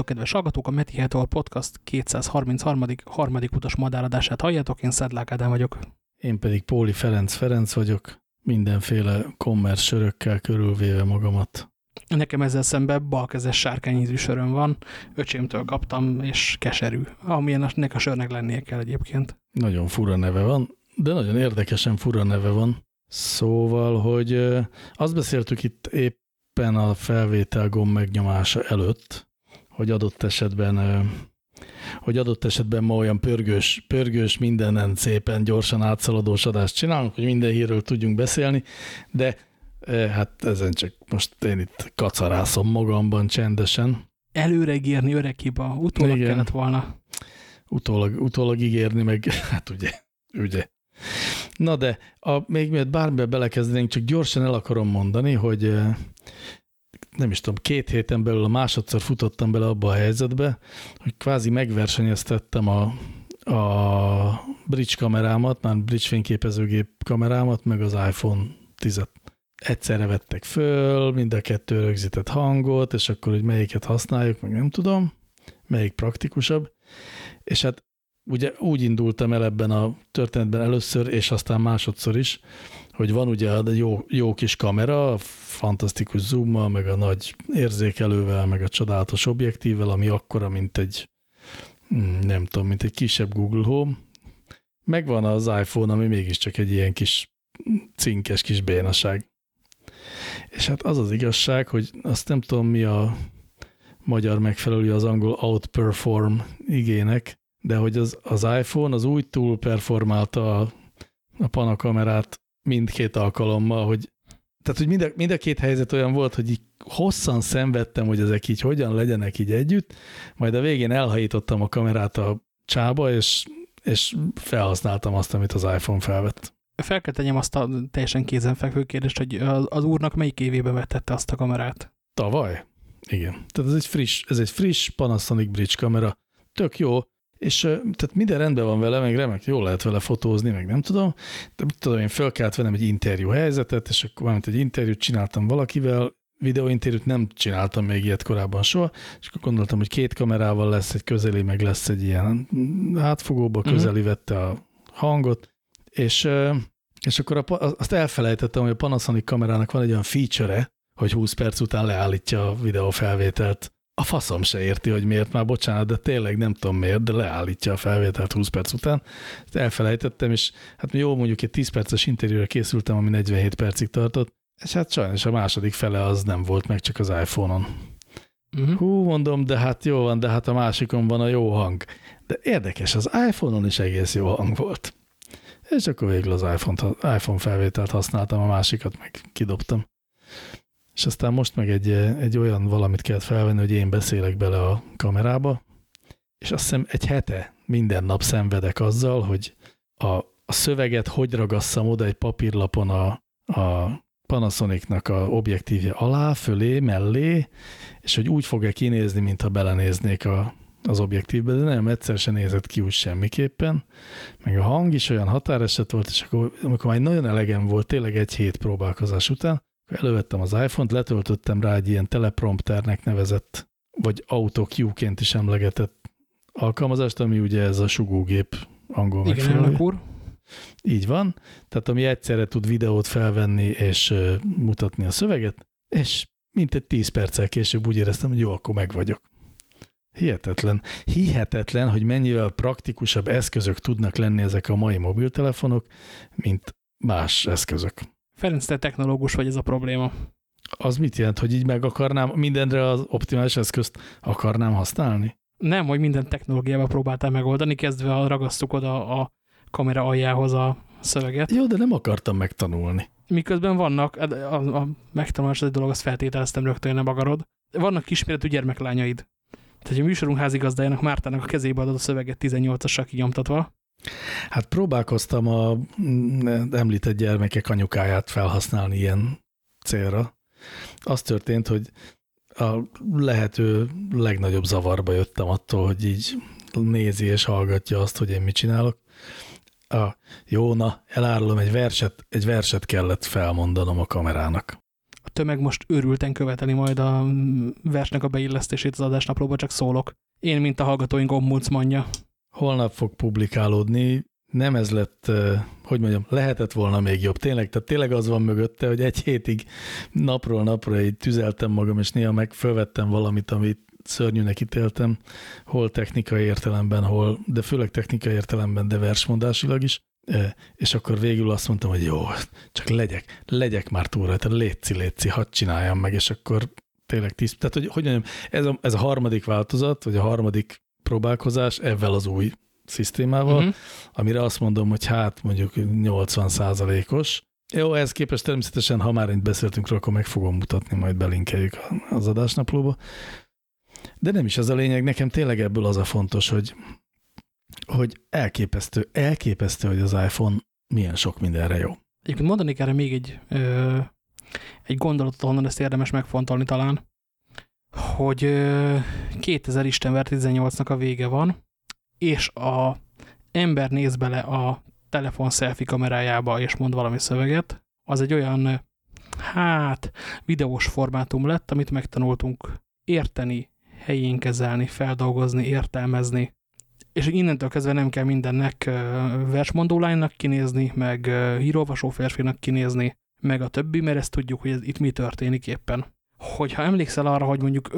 Szervusztok, kedves hallgatók! A Meti Hetol Podcast 233. harmadik utas madáradását halljátok, én Szedlák Ádám vagyok. Én pedig Póli Ferenc Ferenc vagyok, mindenféle kommersz sörökkel körülvéve magamat. Nekem ezzel szemben balkezes sárkányízű söröm van, öcsémtől kaptam, és keserű, amilyen a sörnek lennie kell egyébként. Nagyon fura neve van, de nagyon érdekesen fura neve van. Szóval, hogy azt beszéltük itt éppen a felvétel gomb megnyomása előtt, hogy adott esetben hogy adott esetben ma olyan pörgős, pörgős mindenen szépen gyorsan átszaladós adást csinálunk, hogy minden hírről tudjunk beszélni, de hát ezen csak most én itt kacarászom magamban csendesen. Előre ígérni öreg hiba, utólag Igen. kellett volna. Utólag, utólag ígérni, meg hát ugye, ugye. Na de, a, még miatt bármibe belekezdenénk, csak gyorsan el akarom mondani, hogy nem is tudom, két héten belül a másodszor futottam bele abba a helyzetbe, hogy kvázi megversenyeztettem a, a bridge kamerámat, már bridge fényképezőgép kamerámat, meg az iPhone 10-et. Egyszerre vettek föl, mind a kettő rögzített hangot, és akkor, hogy melyiket használjuk, meg nem tudom, melyik praktikusabb. És hát ugye úgy indultam el ebben a történetben először, és aztán másodszor is, hogy van ugye a jó, jó kis kamera, fantasztikus zoommal, meg a nagy érzékelővel, meg a csodálatos objektívvel, ami akkora, mint egy, hmm, nem tudom, mint egy kisebb Google Home. Megvan az iPhone, ami mégiscsak egy ilyen kis cinkes kis bénaság. És hát az az igazság, hogy azt nem tudom, mi a magyar megfelelő az angol outperform igének, de hogy az, az iPhone az úgy túl performálta a, a panakamerát mindkét alkalommal, hogy tehát, hogy mind a, mind a két helyzet olyan volt, hogy így hosszan szenvedtem, hogy ezek így hogyan legyenek így együtt, majd a végén elhajítottam a kamerát a csába, és, és felhasználtam azt, amit az iPhone felvett. Fel kell tegyem azt a teljesen kézenfekvő kérdést, hogy az, úrnak melyik évében vetette azt a kamerát? Tavaly? Igen. Tehát ez egy friss, ez egy friss Panasonic Bridge kamera. Tök jó, és tehát minden rendben van vele, meg remek, jól lehet vele fotózni, meg nem tudom, de mit tudom, én fel kellett vennem egy interjú helyzetet, és akkor valamint egy interjút csináltam valakivel, videóinterjút nem csináltam még ilyet korábban soha, és akkor gondoltam, hogy két kamerával lesz egy közeli, meg lesz egy ilyen átfogóba, mhm. közeli vette a hangot, és, és akkor a, azt elfelejtettem, hogy a Panasonic kamerának van egy olyan feature-e, hogy 20 perc után leállítja a videófelvételt a faszom se érti, hogy miért már, bocsánat, de tényleg nem tudom miért, de leállítja a felvételt 20 perc után. Ezt elfelejtettem, és hát jó, mondjuk egy 10 perces interjúra készültem, ami 47 percig tartott, és hát sajnos a második fele az nem volt meg, csak az iPhone-on. Uh mhm. -huh. Hú, mondom, de hát jó van, de hát a másikon van a jó hang. De érdekes, az iPhone-on is egész jó hang volt. És akkor végül az iPhone, iPhone felvételt használtam, a másikat meg kidobtam. És aztán most meg egy, egy olyan valamit kellett felvenni, hogy én beszélek bele a kamerába, és azt hiszem egy hete minden nap szenvedek azzal, hogy a, a szöveget hogy ragasszam oda egy papírlapon a, a Panasonicnak a objektívje alá, fölé, mellé, és hogy úgy fog-e kinézni, mintha belenéznék a, az objektívbe, de nem, egyszer sem nézett ki úgy semmiképpen, meg a hang is olyan határeset volt, és akkor, amikor már nagyon elegem volt, tényleg egy hét próbálkozás után, Elővettem az iPhone-t, letöltöttem rá egy ilyen teleprompternek nevezett, vagy AutoQ-ként is emlegetett alkalmazást, ami ugye ez a sugógép angol Igen, megfelelő. úr. Így van, tehát ami egyszerre tud videót felvenni és mutatni a szöveget, és mint egy 10 perccel később úgy éreztem, hogy jó, akkor meg vagyok. Hihetetlen. Hihetetlen, hogy mennyivel praktikusabb eszközök tudnak lenni ezek a mai mobiltelefonok, mint más eszközök. Ferenc, te technológus vagy ez a probléma. Az mit jelent, hogy így meg akarnám, mindenre az optimális eszközt akarnám használni? Nem, hogy minden technológiával próbáltál megoldani, kezdve a ragasztuk oda a kamera aljához a szöveget. Jó, de nem akartam megtanulni. Miközben vannak, a, a, a megtanulás egy dolog, azt feltételeztem rögtön, nem akarod. Vannak kisméretű gyermeklányaid. Tehát a műsorunk házigazdájának Mártának a kezébe adod a szöveget 18-assal kinyomtatva, Hát próbálkoztam a mm, említett gyermekek anyukáját felhasználni ilyen célra. Az történt, hogy a lehető legnagyobb zavarba jöttem attól, hogy így nézi és hallgatja azt, hogy én mit csinálok. A, jó, elárulom, egy verset, egy verset kellett felmondanom a kamerának. A tömeg most őrülten követeli majd a versnek a beillesztését az adásnaplóba, csak szólok. Én, mint a hallgatóink ombudsmanja. Holnap fog publikálódni, nem ez lett, hogy mondjam, lehetett volna még jobb. Tényleg, tehát tényleg az van mögötte, hogy egy hétig napról napra így tüzeltem magam, és néha meg fölvettem valamit, amit szörnyűnek ítéltem, hol technikai értelemben, hol, de főleg technikai értelemben, de versmondásilag is. És akkor végül azt mondtam, hogy jó, csak legyek, legyek már túl rajta, létszi, létszi, hadd csináljam meg, és akkor tényleg tiszt. Tehát, hogy, hogy mondjam, ez a, ez a harmadik változat, vagy a harmadik próbálkozás ebben az új szisztémával, uh-huh. amire azt mondom, hogy hát mondjuk 80 százalékos. Jó, ehhez képest természetesen, ha már itt beszéltünk róla, akkor meg fogom mutatni, majd belinkeljük az adásnaplóba. De nem is az a lényeg, nekem tényleg ebből az a fontos, hogy, hogy elképesztő, elképesztő, hogy az iPhone milyen sok mindenre jó. Egyébként mondanék erre még egy, ö, egy gondolatot, onnan ezt érdemes megfontolni talán, hogy ö, 2000 Istenver 18-nak a vége van, és a ember néz bele a telefon selfie kamerájába, és mond valami szöveget, az egy olyan, hát, videós formátum lett, amit megtanultunk érteni, helyén kezelni, feldolgozni, értelmezni, és innentől kezdve nem kell mindennek versmondó lánynak kinézni, meg hírolvasó férfinak kinézni, meg a többi, mert ezt tudjuk, hogy itt mi történik éppen hogyha emlékszel arra, hogy mondjuk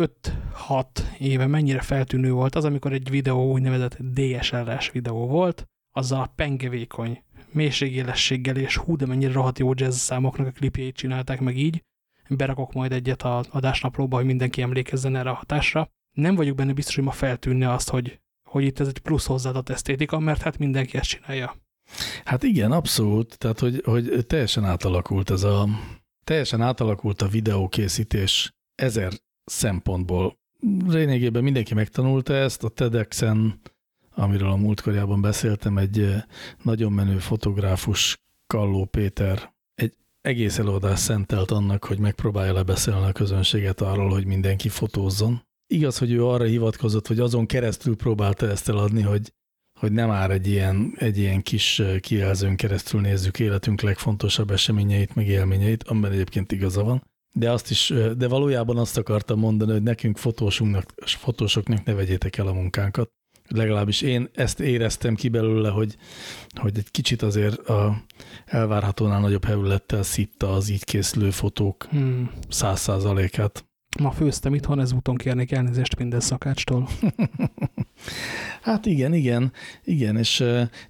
5-6 éve mennyire feltűnő volt az, amikor egy videó úgynevezett DSLR-es videó volt, azzal a pengevékony mélységélességgel és hú, de mennyire rohadt jó jazz számoknak a klipjeit csinálták meg így. Berakok majd egyet a adásnaplóba, hogy mindenki emlékezzen erre a hatásra. Nem vagyok benne biztos, hogy ma feltűnne azt, hogy, hogy itt ez egy plusz hozzáadott esztétika, mert hát mindenki ezt csinálja. Hát igen, abszolút. Tehát, hogy, hogy teljesen átalakult ez a, Teljesen átalakult a videókészítés ezer szempontból. Lényegében mindenki megtanulta ezt, a TEDx-en, amiről a múltkorjában beszéltem, egy eh, nagyon menő fotográfus Kalló Péter egy egész előadás szentelt annak, hogy megpróbálja lebeszélni a közönséget arról, hogy mindenki fotózzon. Igaz, hogy ő arra hivatkozott, hogy azon keresztül próbálta ezt eladni, hogy hogy nem már egy ilyen, egy ilyen kis kijelzőn keresztül nézzük életünk legfontosabb eseményeit, meg élményeit, amiben egyébként igaza van. De, azt is, de valójában azt akartam mondani, hogy nekünk fotósunknak, fotósoknak ne vegyétek el a munkánkat. Legalábbis én ezt éreztem ki belőle, hogy, hogy egy kicsit azért a elvárhatónál nagyobb hevülettel szitta az így készülő fotók hmm. száz hmm. százalékát. Ma főztem itthon, ezúton kérnék elnézést minden szakácstól. hát igen, igen, igen, és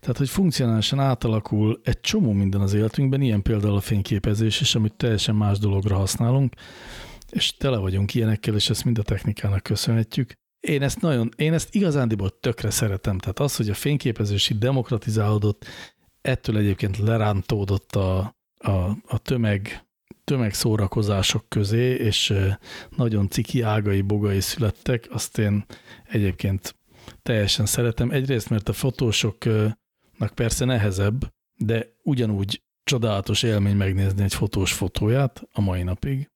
tehát, hogy funkcionálisan átalakul egy csomó minden az életünkben, ilyen például a fényképezés is, amit teljesen más dologra használunk, és tele vagyunk ilyenekkel, és ezt mind a technikának köszönhetjük. Én ezt nagyon, én ezt igazándiból tökre szeretem, tehát az, hogy a fényképezés itt demokratizálódott, ettől egyébként lerántódott a, a, a tömeg tömegszórakozások közé, és nagyon ciki ágai bogai születtek, azt én egyébként teljesen szeretem. Egyrészt, mert a fotósoknak persze nehezebb, de ugyanúgy csodálatos élmény megnézni egy fotós fotóját a mai napig.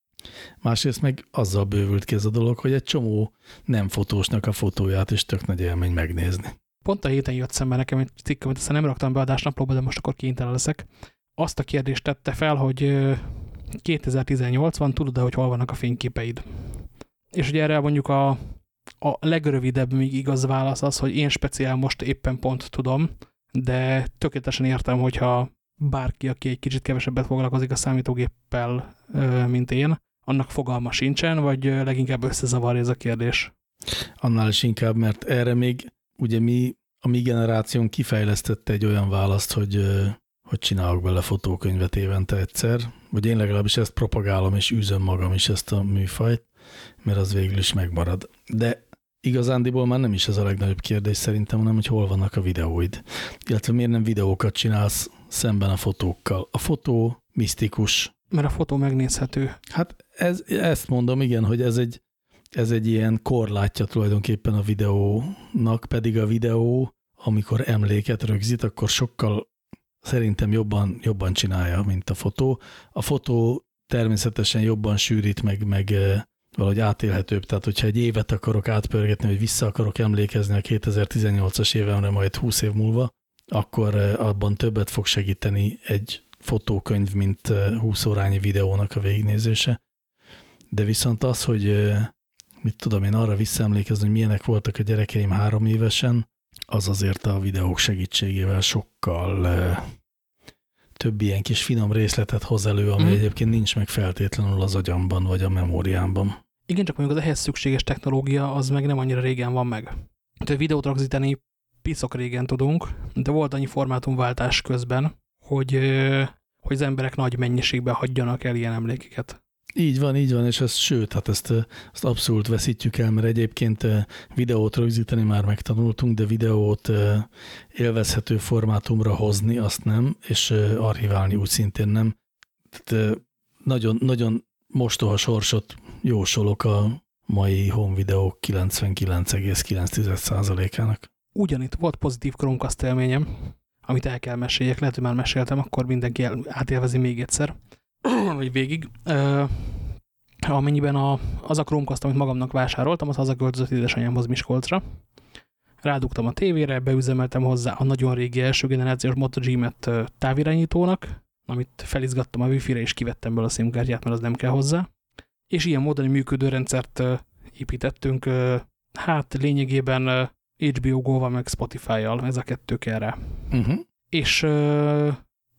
Másrészt meg azzal bővült ki ez a dolog, hogy egy csomó nem fotósnak a fotóját is tök nagy élmény megnézni. Pont a héten jött szembe nekem egy cikk, amit aztán nem raktam be adásnaplóba, de most akkor kénytelen leszek. Azt a kérdést tette fel, hogy 2018 van, tudod-e, hogy hol vannak a fényképeid? És ugye erre mondjuk a, a legrövidebb még igaz válasz az, hogy én speciál most éppen pont tudom, de tökéletesen értem, hogyha bárki, aki egy kicsit kevesebbet foglalkozik a számítógéppel, mint én, annak fogalma sincsen, vagy leginkább összezavar ez a kérdés? Annál is inkább, mert erre még ugye mi, a mi generáción kifejlesztette egy olyan választ, hogy hogy csinálok bele fotókönyvet évente egyszer, vagy én legalábbis ezt propagálom és űzöm magam is ezt a műfajt, mert az végül is megmarad. De igazándiból már nem is ez a legnagyobb kérdés szerintem, hanem hogy hol vannak a videóid. Illetve miért nem videókat csinálsz szemben a fotókkal. A fotó misztikus. Mert a fotó megnézhető. Hát ez, ezt mondom, igen, hogy ez egy, ez egy ilyen korlátja tulajdonképpen a videónak, pedig a videó, amikor emléket rögzít, akkor sokkal szerintem jobban, jobban csinálja, mint a fotó. A fotó természetesen jobban sűrít, meg, meg valahogy átélhetőbb. Tehát, hogyha egy évet akarok átpörgetni, vagy vissza akarok emlékezni a 2018-as évemre majd 20 év múlva, akkor abban többet fog segíteni egy fotókönyv, mint 20 eh, órányi videónak a végignézése. de viszont az, hogy mit tudom én arra visszaemlékezni, hogy milyenek voltak a gyerekeim három évesen, az azért a videók segítségével sokkal több ilyen kis finom részletet hoz elő, ami mm. egyébként nincs meg feltétlenül az agyamban vagy a memóriámban. Igen, csak mondjuk az ehhez szükséges technológia az meg nem annyira régen van meg. Tehát videót rögzíteni piszok régen tudunk, de volt annyi formátumváltás közben, hogy, hogy az emberek nagy mennyiségben hagyjanak el ilyen emlékeket. Így van, így van, és ez sőt, hát ezt, ezt abszolút veszítjük el, mert egyébként videót rögzíteni már megtanultunk, de videót élvezhető formátumra hozni azt nem, és archiválni úgy szintén nem. Tehát nagyon, nagyon mostoha sorsot jósolok a mai home videók 99,9%-ának. Ugyanitt volt pozitív Chromecast élményem, amit el kell meséljek, lehet, hogy már meséltem, akkor mindenki átélvezi még egyszer, vagy végig. Uh, amennyiben a, az a Chromecast, amit magamnak vásároltam, az hazaköltözött édesanyámhoz Miskolcra. Rádugtam a tévére, beüzemeltem hozzá a nagyon régi első generációs Moto G-met távirányítónak, amit felizgattam a Wi-Fi-re, és kivettem belőle a SIM-kártyát, mert az nem kell hozzá. És ilyen módon működő rendszert építettünk, hát lényegében HBO Go-val, meg Spotify-jal, ez a kettő kell rá. Uh -huh. És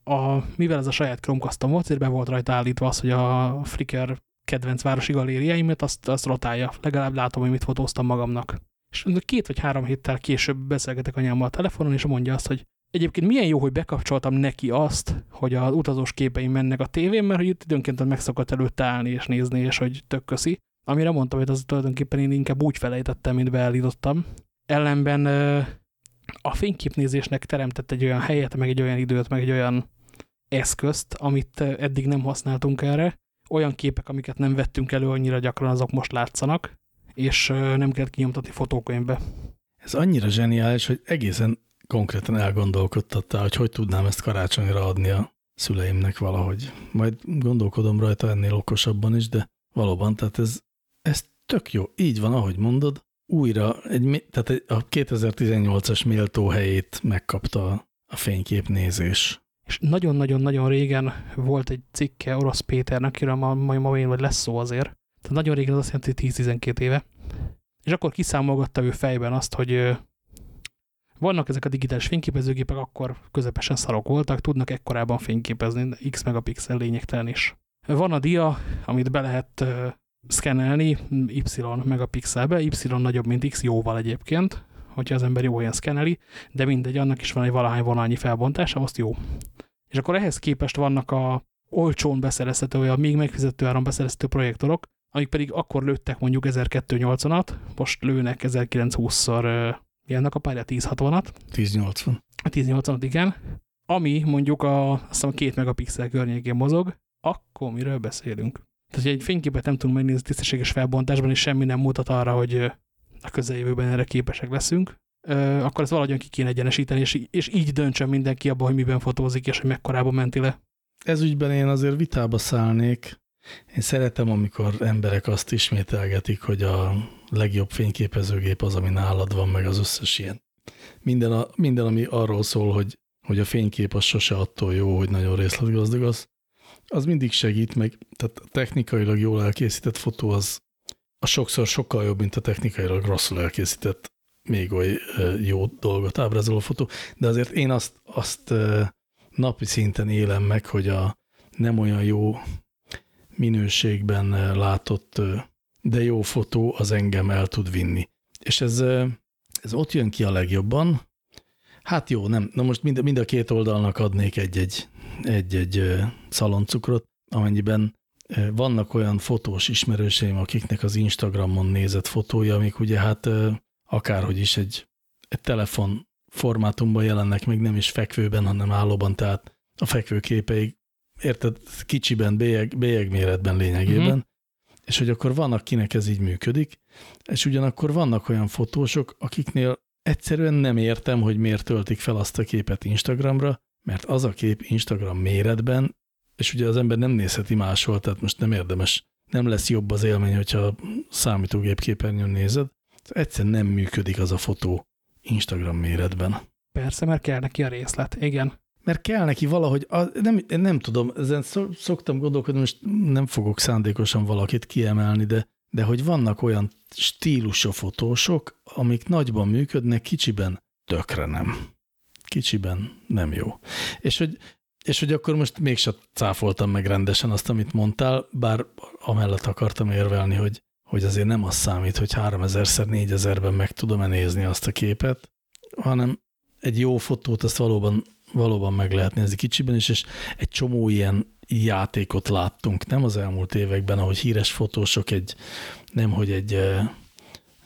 a, mivel ez a saját chromecast volt, be volt rajta állítva az, hogy a Flickr kedvenc városi galériáimat azt, azt rotálja. Legalább látom, hogy mit fotóztam magamnak. És két vagy három héttel később beszélgetek anyámmal a telefonon, és mondja azt, hogy egyébként milyen jó, hogy bekapcsoltam neki azt, hogy az utazós képeim mennek a tévén, mert hogy itt időnként meg szokott előtte állni és nézni, és hogy tök köszi. Amire mondtam, hogy az tulajdonképpen én inkább úgy felejtettem, mint beállítottam. Ellenben a fényképnézésnek teremtett egy olyan helyet, meg egy olyan időt, meg egy olyan eszközt, amit eddig nem használtunk erre. Olyan képek, amiket nem vettünk elő annyira gyakran, azok most látszanak, és nem kellett kinyomtatni fotókönyvbe. Ez annyira zseniális, hogy egészen konkrétan elgondolkodtattál, hogy hogy tudnám ezt karácsonyra adni a szüleimnek valahogy. Majd gondolkodom rajta ennél okosabban is, de valóban, tehát ez, ez tök jó. Így van, ahogy mondod, újra, egy, tehát a 2018-as méltó helyét megkapta a fényképnézés. És nagyon-nagyon-nagyon régen volt egy cikke Orosz Péternek, akiről ma, ma, ma vagy lesz szó azért. Tehát nagyon régen az azt jelenti, hogy 10-12 éve. És akkor kiszámolgatta ő fejben azt, hogy vannak ezek a digitális fényképezőgépek, akkor közepesen szarok voltak, tudnak ekkorában fényképezni, x megapixel lényegtelen is. Van a dia, amit be lehet szkennelni y megapixelbe, y nagyobb, mint x jóval egyébként, hogyha az ember jó helyen szkenneli, de mindegy, annak is van egy valahány vonalnyi felbontása, azt jó. És akkor ehhez képest vannak a olcsón beszerezhető, vagy a még megfizető áron beszerezhető projektorok, amik pedig akkor lőttek mondjuk 1280-at, most lőnek 1920-szor, milyennek a párja 1060-at. 1080. 1080-at, igen. Ami mondjuk a, azt hiszem, a két megapixel környékén mozog, akkor miről beszélünk? Tehát, hogy egy fényképet nem tudunk megnézni tisztességes felbontásban, és semmi nem mutat arra, hogy a közeljövőben erre képesek leszünk, akkor ezt valahogyan ki kéne egyenesíteni, és, és így döntsön mindenki abba, hogy miben fotózik, és hogy mekkorában menti le. Ez ügyben én azért vitába szállnék. Én szeretem, amikor emberek azt ismételgetik, hogy a legjobb fényképezőgép az, ami nálad van, meg az összes ilyen. Minden, a, minden ami arról szól, hogy, hogy a fénykép az sose attól jó, hogy nagyon részletgazdag, az, az mindig segít, meg tehát technikailag jól elkészített fotó az, az sokszor sokkal jobb, mint a technikailag rosszul elkészített még oly jó dolgot ábrázoló fotó, de azért én azt, azt napi szinten élem meg, hogy a nem olyan jó minőségben látott, de jó fotó az engem el tud vinni. És ez, ez ott jön ki a legjobban. Hát jó, nem. Na most mind, mind a két oldalnak adnék egy-egy szaloncukrot, amennyiben vannak olyan fotós ismerőseim, akiknek az Instagramon nézett fotója, amik ugye hát akárhogy is egy, egy telefon formátumban jelennek, még nem is fekvőben, hanem állóban, tehát a fekvőképeig, érted, kicsiben, bélyeg, méretben lényegében, mhm. -huh. és hogy akkor van, akinek ez így működik, és ugyanakkor vannak olyan fotósok, akiknél egyszerűen nem értem, hogy miért töltik fel azt a képet Instagramra, mert az a kép Instagram méretben, és ugye az ember nem nézheti máshol, tehát most nem érdemes, nem lesz jobb az élmény, hogyha számítógép képernyőn nézed. Egyszerűen nem működik az a fotó Instagram méretben. Persze, mert kell neki a részlet, igen. mert kell neki valahogy, a, nem, nem tudom, ezen szoktam gondolkodni, most nem fogok szándékosan valakit kiemelni, de, de hogy vannak olyan stílusú fotósok, amik nagyban működnek, kicsiben tökre nem. Kicsiben nem jó. És hogy, és hogy akkor most mégsem cáfoltam meg rendesen azt, amit mondtál, bár amellett akartam érvelni, hogy, hogy azért nem az számít, hogy 3000-szer 4000-ben meg tudom-e nézni azt a képet, hanem egy jó fotót azt valóban, valóban meg lehet nézni kicsiben is, és egy csomó ilyen játékot láttunk, nem az elmúlt években, ahogy híres fotósok egy, nem hogy egy,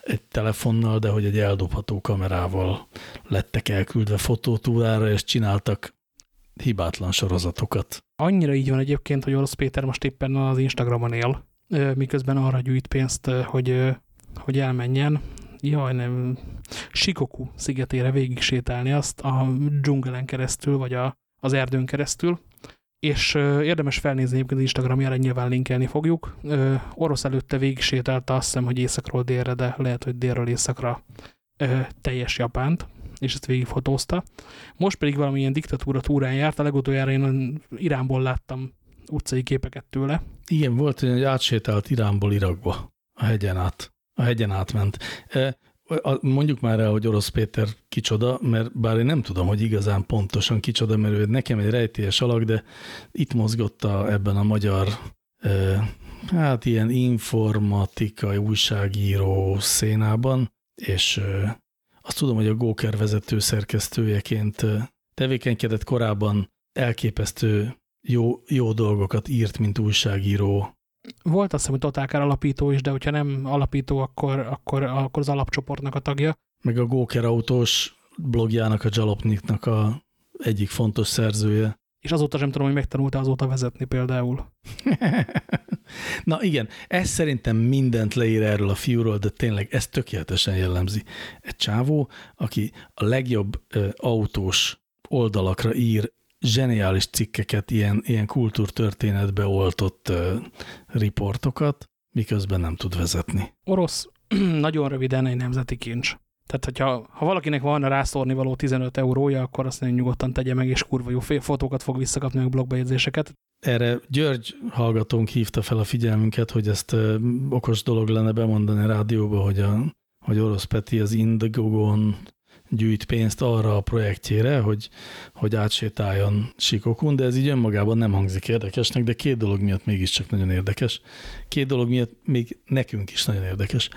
egy telefonnal, de hogy egy eldobható kamerával lettek elküldve fotótúrára, és csináltak hibátlan sorozatokat. Annyira így van egyébként, hogy Orosz Péter most éppen az Instagramon él, miközben arra gyűjt pénzt, hogy, hogy elmenjen. Jaj, nem. Sikoku szigetére végig sétálni azt a dzsungelen keresztül, vagy a, az erdőn keresztül, és érdemes felnézni egyébként az Instagramjára, nyilván linkelni fogjuk. orosz előtte végig sétálta, azt hiszem, hogy északról délre, de lehet, hogy délről északra teljes Japánt, és ezt végigfotózta. Most pedig valamilyen diktatúra túrán járt, a legutoljára én Iránból láttam utcai képeket tőle. Igen, volt, hogy átsétált Iránból Irakba, a hegyen át. A hegyen átment. Mondjuk már el, hogy Orosz Péter kicsoda, mert bár én nem tudom, hogy igazán pontosan kicsoda, mert ő nekem egy rejtélyes alak, de itt mozgotta ebben a magyar hát ilyen informatikai újságíró szénában, és azt tudom, hogy a Góker vezető szerkesztőjeként tevékenykedett korábban elképesztő jó, jó dolgokat írt, mint újságíró. Volt azt hiszem, hogy Totálkár alapító is, de hogyha nem alapító, akkor, akkor, akkor az alapcsoportnak a tagja. Meg a Góker autós blogjának, a Jalopniknak a egyik fontos szerzője. És azóta sem tudom, hogy megtanulta azóta vezetni például. Na igen, ez szerintem mindent leír erről a fiúról, de tényleg ez tökéletesen jellemzi. Egy csávó, aki a legjobb ö, autós oldalakra ír zseniális cikkeket, ilyen, ilyen kultúrtörténetbe oltott ö, riportokat, miközben nem tud vezetni. Orosz nagyon röviden egy nemzeti kincs. Tehát, hogyha ha valakinek van rászórni való 15 eurója, akkor azt nagyon nyugodtan tegye meg, és kurva jó fotókat fog visszakapni, meg blogbejegyzéseket. Erre György hallgatónk hívta fel a figyelmünket, hogy ezt ö, okos dolog lenne bemondani a rádióba, hogy, a, hogy Orosz Peti az Indiegogon gyűjt pénzt arra a projektjére, hogy, hogy átsétáljon Sikokun, de ez így önmagában nem hangzik érdekesnek, de két dolog miatt mégiscsak nagyon érdekes. Két dolog miatt még nekünk is nagyon érdekes.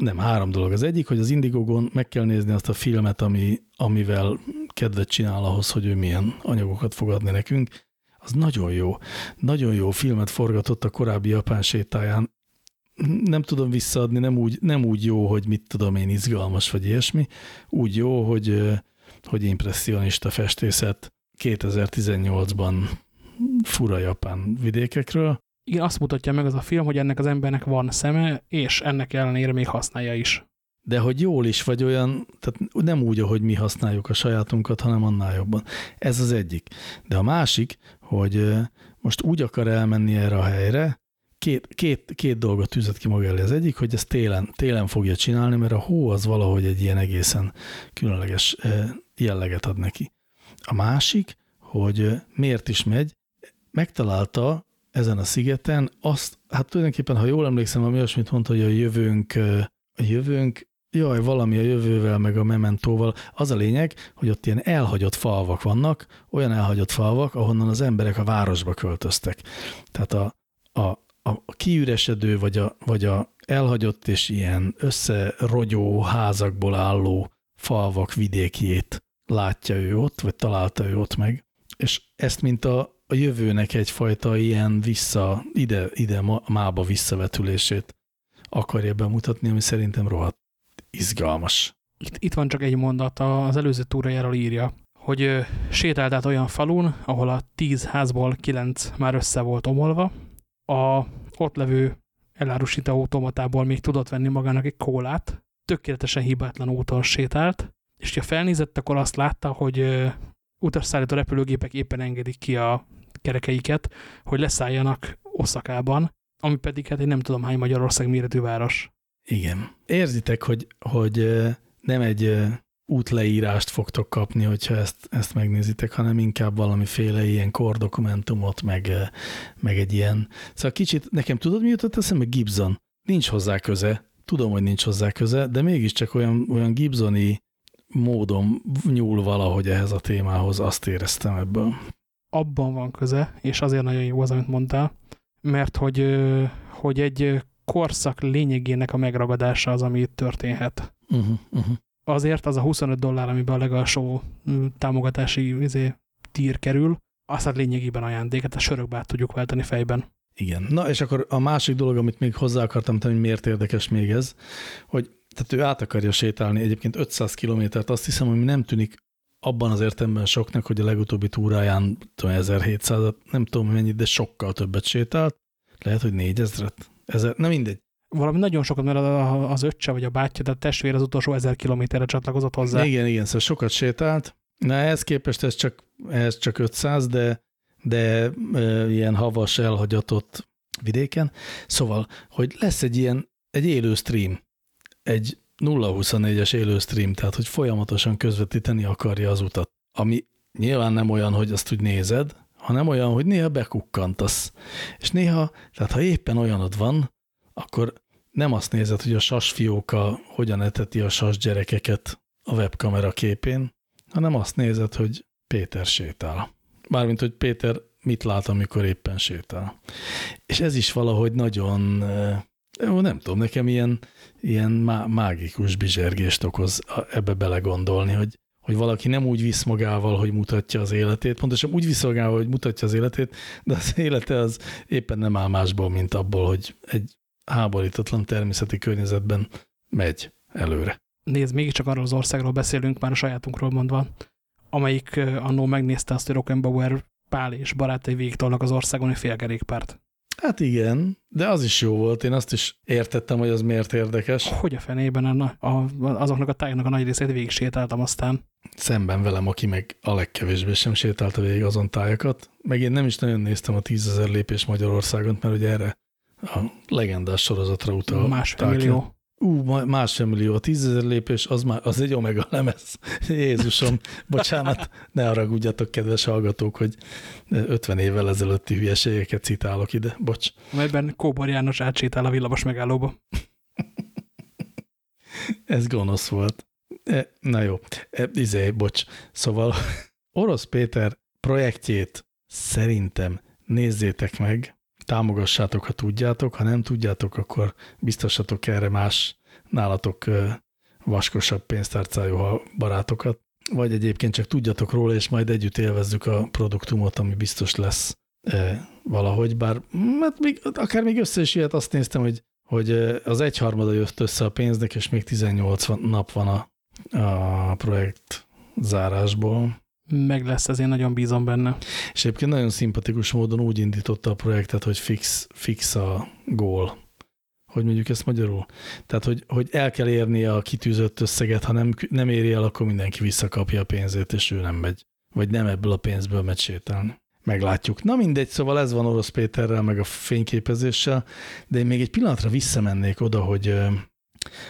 Nem, három dolog. Az egyik, hogy az Indigogon meg kell nézni azt a filmet, ami, amivel kedvet csinál ahhoz, hogy ő milyen anyagokat fog adni nekünk. Az nagyon jó. Nagyon jó filmet forgatott a korábbi japán sétáján nem tudom visszaadni, nem úgy, nem úgy jó, hogy mit tudom én, izgalmas vagy ilyesmi, úgy jó, hogy, hogy impressionista festészet 2018-ban fura japán vidékekről. Igen, azt mutatja meg az a film, hogy ennek az embernek van szeme, és ennek ellenére még használja is. De hogy jól is, vagy olyan, tehát nem úgy, ahogy mi használjuk a sajátunkat, hanem annál jobban. Ez az egyik. De a másik, hogy most úgy akar elmenni erre a helyre, két, két, két dolgot tűzött ki maga elé. Az egyik, hogy ezt télen, télen fogja csinálni, mert a hó az valahogy egy ilyen egészen különleges jelleget ad neki. A másik, hogy miért is megy, megtalálta ezen a szigeten azt, hát tulajdonképpen, ha jól emlékszem, ami olyasmit mondta, hogy a jövőnk, a jövőnk, jaj, valami a jövővel, meg a mementóval. Az a lényeg, hogy ott ilyen elhagyott falvak vannak, olyan elhagyott falvak, ahonnan az emberek a városba költöztek. Tehát a, a, a kiüresedő, vagy a, vagy a elhagyott és ilyen összerogyó házakból álló falvak vidékjét látja ő ott, vagy találta ő ott meg, és ezt, mint a, a jövőnek egyfajta ilyen vissza, ide, ide mába visszavetülését akarja bemutatni, ami szerintem rohadt izgalmas. Itt, itt van csak egy mondat, az előző túrajáról írja, hogy sétált át olyan falun, ahol a tíz házból kilenc már össze volt omolva, a ott levő elárusító automatából még tudott venni magának egy kólát, tökéletesen hibátlan úton sétált, és ha felnézett, akkor azt látta, hogy utasszállító repülőgépek éppen engedik ki a kerekeiket, hogy leszálljanak Oszakában, ami pedig hát egy nem tudom hány Magyarország méretű város. Igen. Érzitek, hogy, hogy nem egy útleírást fogtok kapni, hogyha ezt, ezt megnézitek, hanem inkább valamiféle ilyen core dokumentumot, meg, meg egy ilyen. Szóval kicsit, nekem tudod, mi jutott eszembe? Gibson. Nincs hozzá köze, tudom, hogy nincs hozzá köze, de mégiscsak olyan, olyan Gibsoni módon nyúl valahogy ehhez a témához, azt éreztem ebből. Abban van köze, és azért nagyon jó az, amit mondtál, mert hogy, hogy egy korszak lényegének a megragadása az, ami itt történhet. Uh -huh, uh -huh. Azért az a 25 dollár, amiben a legalsó támogatási izé, tír kerül, azt hát lényegében ajándéket, a sörökbe át tudjuk váltani fejben. Igen. Na, és akkor a másik dolog, amit még hozzá akartam tenni, hogy miért érdekes még ez, hogy tehát ő át akarja sétálni egyébként 500 kilométert, azt hiszem, hogy nem tűnik abban az értemben soknak, hogy a legutóbbi túráján 1700 nem tudom mennyit, de sokkal többet sétált. Lehet, hogy 4000-et. Ezer, nem mindegy. Valami nagyon sokat, mert az öccse vagy a bátyja, de a testvér az utolsó ezer kilométerre csatlakozott hozzá. Igen, igen, szóval sokat sétált. Na, ehhez képest ez csak, ez csak 500, de, de e, ilyen havas elhagyatott vidéken. Szóval, hogy lesz egy ilyen, egy élő stream, egy 0-24-es élő stream, tehát hogy folyamatosan közvetíteni akarja az utat. Ami nyilván nem olyan, hogy azt úgy nézed, hanem olyan, hogy néha bekukkantasz. És néha, tehát ha éppen olyanod van, akkor nem azt nézed, hogy a sasfióka hogyan eteti a sas gyerekeket a webkamera képén, hanem azt nézed, hogy Péter sétál. Mármint, hogy Péter mit lát, amikor éppen sétál. És ez is valahogy nagyon, eh, nem tudom, nekem ilyen, ilyen mágikus bizsergést okoz ebbe belegondolni, hogy, hogy valaki nem úgy visz magával, hogy mutatja az életét, pontosan úgy visz magával, hogy mutatja az életét, de az élete az éppen nem áll másból, mint abból, hogy egy háborítatlan természeti környezetben megy előre. Nézd, mégiscsak arról az országról beszélünk, már a sajátunkról mondva, amelyik annó megnézte azt, hogy Rockenbauer Pál és barátai végigtolnak az országon egy félkerékpárt. Hát igen, de az is jó volt, én azt is értettem, hogy az miért érdekes. Hogy a fenében a, a, azoknak a tájnak a nagy részét végig sétáltam aztán. Szemben velem, aki meg a legkevésbé sem sétálta végig azon tájakat. Meg én nem is nagyon néztem a tízezer lépés Magyarországon, mert ugye erre a legendás sorozatra utal. Másfél millió. Ú, másfél millió, a tízezer lépés, az, már, az egy omega lemez. Jézusom, bocsánat, ne haragudjatok, kedves hallgatók, hogy 50 évvel ezelőtti hülyeségeket citálok ide, bocs. Melyben Kóbor János átsétál a villamos megállóba. Ez gonosz volt. E, na jó, e, izé, bocs. Szóval Orosz Péter projektjét szerintem nézzétek meg, támogassátok, ha tudjátok, ha nem tudjátok, akkor biztosatok erre más nálatok vaskosabb pénztárcájú barátokat, vagy egyébként csak tudjatok róla, és majd együtt élvezzük a produktumot, ami biztos lesz valahogy, bár hát még, akár még össze is ilyet, azt néztem, hogy, hogy az egyharmada jött össze a pénznek, és még 18 nap van a, a projekt zárásból meg lesz, ezért nagyon bízom benne. És egyébként nagyon szimpatikus módon úgy indította a projektet, hogy fix, fix a gól. Hogy mondjuk ezt magyarul? Tehát, hogy, hogy el kell érni a kitűzött összeget, ha nem, nem éri el, akkor mindenki visszakapja a pénzét, és ő nem megy. Vagy nem ebből a pénzből megy sétálni. Meglátjuk. Na mindegy, szóval ez van Orosz Péterrel, meg a fényképezéssel, de én még egy pillanatra visszamennék oda, hogy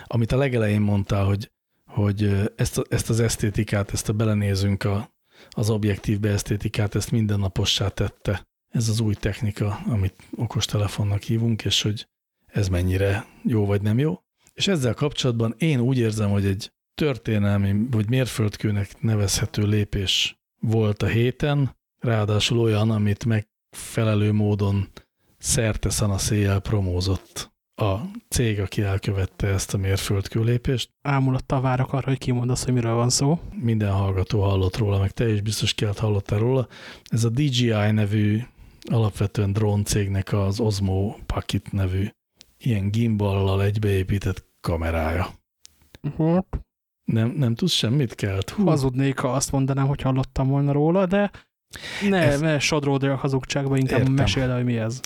amit a legelején mondtál, hogy, hogy ezt, a, ezt az esztétikát, ezt a belenézünk a, az objektív beesztétikát, ezt mindennapossá tette. Ez az új technika, amit okostelefonnak hívunk, és hogy ez mennyire jó vagy nem jó. És ezzel kapcsolatban én úgy érzem, hogy egy történelmi vagy mérföldkőnek nevezhető lépés volt a héten, ráadásul olyan, amit megfelelő módon szerte szanaszéjjel promózott a cég, aki elkövette ezt a mérföldkő lépést. Ámulattal várok arra, hogy kimondasz, hogy miről van szó. Minden hallgató hallott róla, meg te is biztos kellett hallottál róla. Ez a DJI nevű, alapvetően drón cégnek az Osmo Pocket nevű ilyen gimballal egybeépített kamerája. Hát. Nem, nem tudsz semmit kelt? Hú. Hazudnék, ha azt mondanám, hogy hallottam volna róla, de ne, ez... ne sodródj a hazugságba, inkább meséld, hogy mi ez.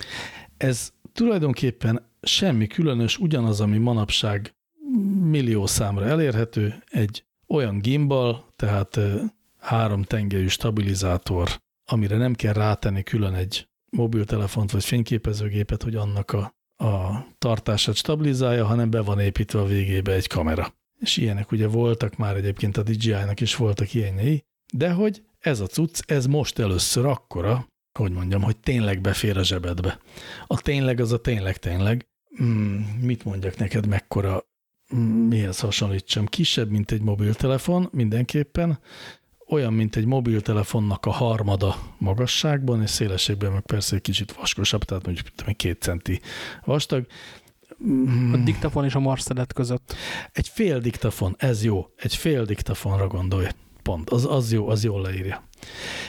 Ez tulajdonképpen semmi különös, ugyanaz, ami manapság millió számra elérhető, egy olyan gimbal, tehát három tengelyű stabilizátor, amire nem kell rátenni külön egy mobiltelefont vagy fényképezőgépet, hogy annak a, a tartását stabilizálja, hanem be van építve a végébe egy kamera. és ilyenek ugye voltak már egyébként a DJI-nak is voltak ilyenjei, de hogy ez a cucc, ez most először akkora, hogy mondjam, hogy tényleg befér a zsebedbe. A tényleg az a tényleg tényleg. Mm, mit mondjak neked, mekkora, mm, mihez hasonlítsam? Kisebb, mint egy mobiltelefon mindenképpen, olyan, mint egy mobiltelefonnak a harmada magasságban, és szélességben meg persze egy kicsit vaskosabb, tehát mondjuk két centi vastag. A diktafon és a marszedet között. Egy fél diktafon, ez jó. Egy fél diktafonra gondolj. Pont, az, az jó, az jól leírja.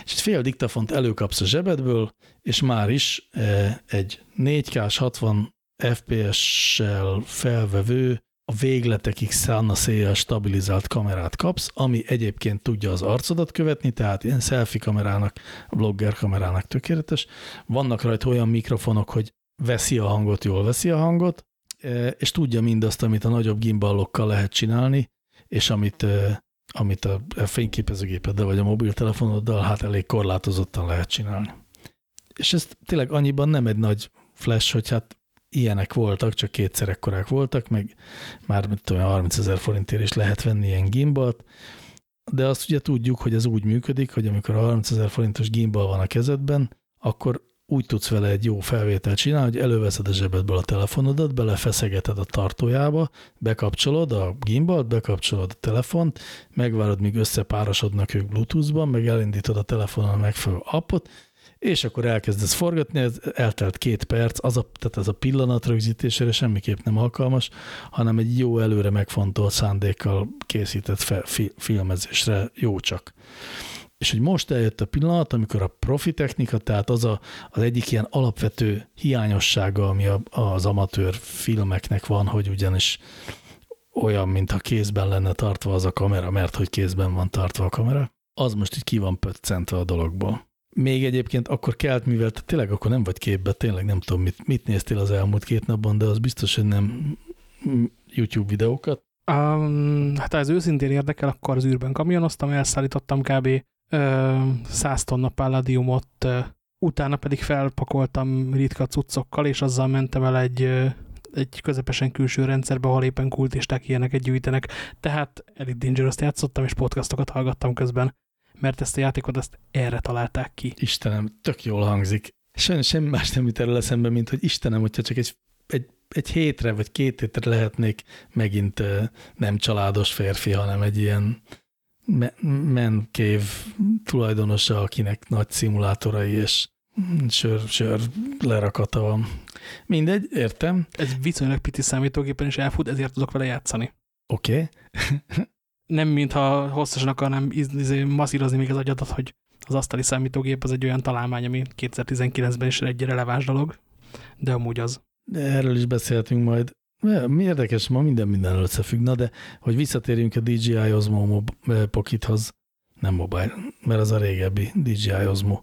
És egy fél diktafont előkapsz a zsebedből, és már is e, egy 4K-s 60 FPS-sel felvevő, a végletekig szállna széjjel stabilizált kamerát kapsz, ami egyébként tudja az arcodat követni, tehát ilyen selfie kamerának, blogger kamerának tökéletes. Vannak rajta olyan mikrofonok, hogy veszi a hangot, jól veszi a hangot, e, és tudja mindazt, amit a nagyobb gimballokkal lehet csinálni, és amit e, amit a fényképezőgépeddel vagy a mobiltelefonoddal hát elég korlátozottan lehet csinálni. És ez tényleg annyiban nem egy nagy flash, hogy hát ilyenek voltak, csak kétszer ekkorák voltak, meg már mit tudom, 30 ezer forintért is lehet venni ilyen gimbalt, de azt ugye tudjuk, hogy ez úgy működik, hogy amikor a 30 ezer forintos gimbal van a kezedben, akkor úgy tudsz vele egy jó felvételt csinálni, hogy előveszed a zsebedből a telefonodat, belefeszegeted a tartójába, bekapcsolod a gimbalt, bekapcsolod a telefont, megvárod, míg összepárosodnak ők Bluetooth-ban, meg elindítod a telefonon a megfelelő appot, és akkor elkezdesz forgatni, ez eltelt két perc, az a, tehát ez a pillanat rögzítésére semmiképp nem alkalmas, hanem egy jó előre megfontolt szándékkal készített fe, fi, filmezésre jó csak és hogy most eljött a pillanat, amikor a profi technika, tehát az a, az egyik ilyen alapvető hiányossága, ami a, az amatőr filmeknek van, hogy ugyanis olyan, mintha kézben lenne tartva az a kamera, mert hogy kézben van tartva a kamera, az most így ki van pöccentve a dologból. Még egyébként akkor kelt, mivel te tényleg akkor nem vagy képbe, tényleg nem tudom, mit, mit néztél az elmúlt két napban, de az biztos, hogy nem YouTube videókat. Um, hát ha ez őszintén érdekel, akkor az űrben kamionoztam, elszállítottam kb. 100 tonna palladiumot, utána pedig felpakoltam ritka cuccokkal, és azzal mentem el egy, egy közepesen külső rendszerbe, ahol éppen kultisták ilyeneket gyűjtenek. Tehát Elite Dangerous-t játszottam, és podcastokat hallgattam közben, mert ezt a játékot ezt erre találták ki. Istenem, tök jól hangzik. Sajnos semmi más nem jut erről eszembe, mint hogy Istenem, hogyha csak egy, egy, egy hétre vagy két hétre lehetnék megint nem családos férfi, hanem egy ilyen Man Cave tulajdonosa, akinek nagy szimulátorai és sör, sör lerakata van. Mindegy, értem. Ez viszonylag piti számítógépen is elfut, ezért tudok vele játszani. Oké. Okay. Nem, mintha hosszasan akarnám izé, masszírozni még az agyadat, hogy az asztali számítógép az egy olyan találmány, ami 2019-ben is egy releváns dolog, de amúgy az. De erről is beszéltünk majd. Érdekes, ma minden minden összefügg, na de hogy visszatérjünk a DJI Osmo eh, Pockethoz, nem mobile, mert az a régebbi DJI Osmo,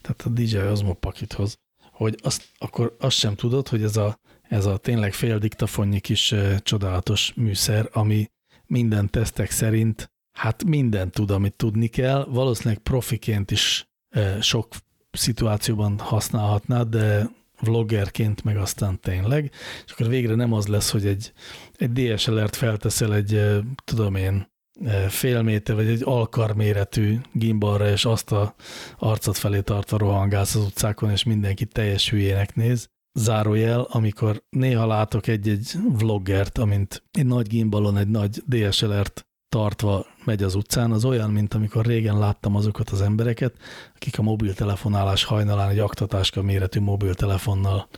tehát a DJI Osmo Pockethoz, hogy azt, akkor azt sem tudod, hogy ez a, ez a tényleg fél diktafonnyi kis csodálatos műszer, ami minden tesztek szerint hát mindent tud, amit tudni kell, valószínűleg profiként is uh, sok szituációban használhatnád, de vloggerként, meg aztán tényleg, és akkor végre nem az lesz, hogy egy, egy DSLR-t felteszel egy, tudom én, fél méter, vagy egy alkarméretű gimbalra, és azt a arcot felé tartva rohangálsz az utcákon, és mindenki teljes hülyének néz. Zárójel, amikor néha látok egy-egy vloggert, amint egy nagy gimbalon egy nagy DSLR-t tartva megy az utcán, az olyan, mint amikor régen láttam azokat az embereket, akik a mobiltelefonálás hajnalán egy aktatáska méretű mobiltelefonnal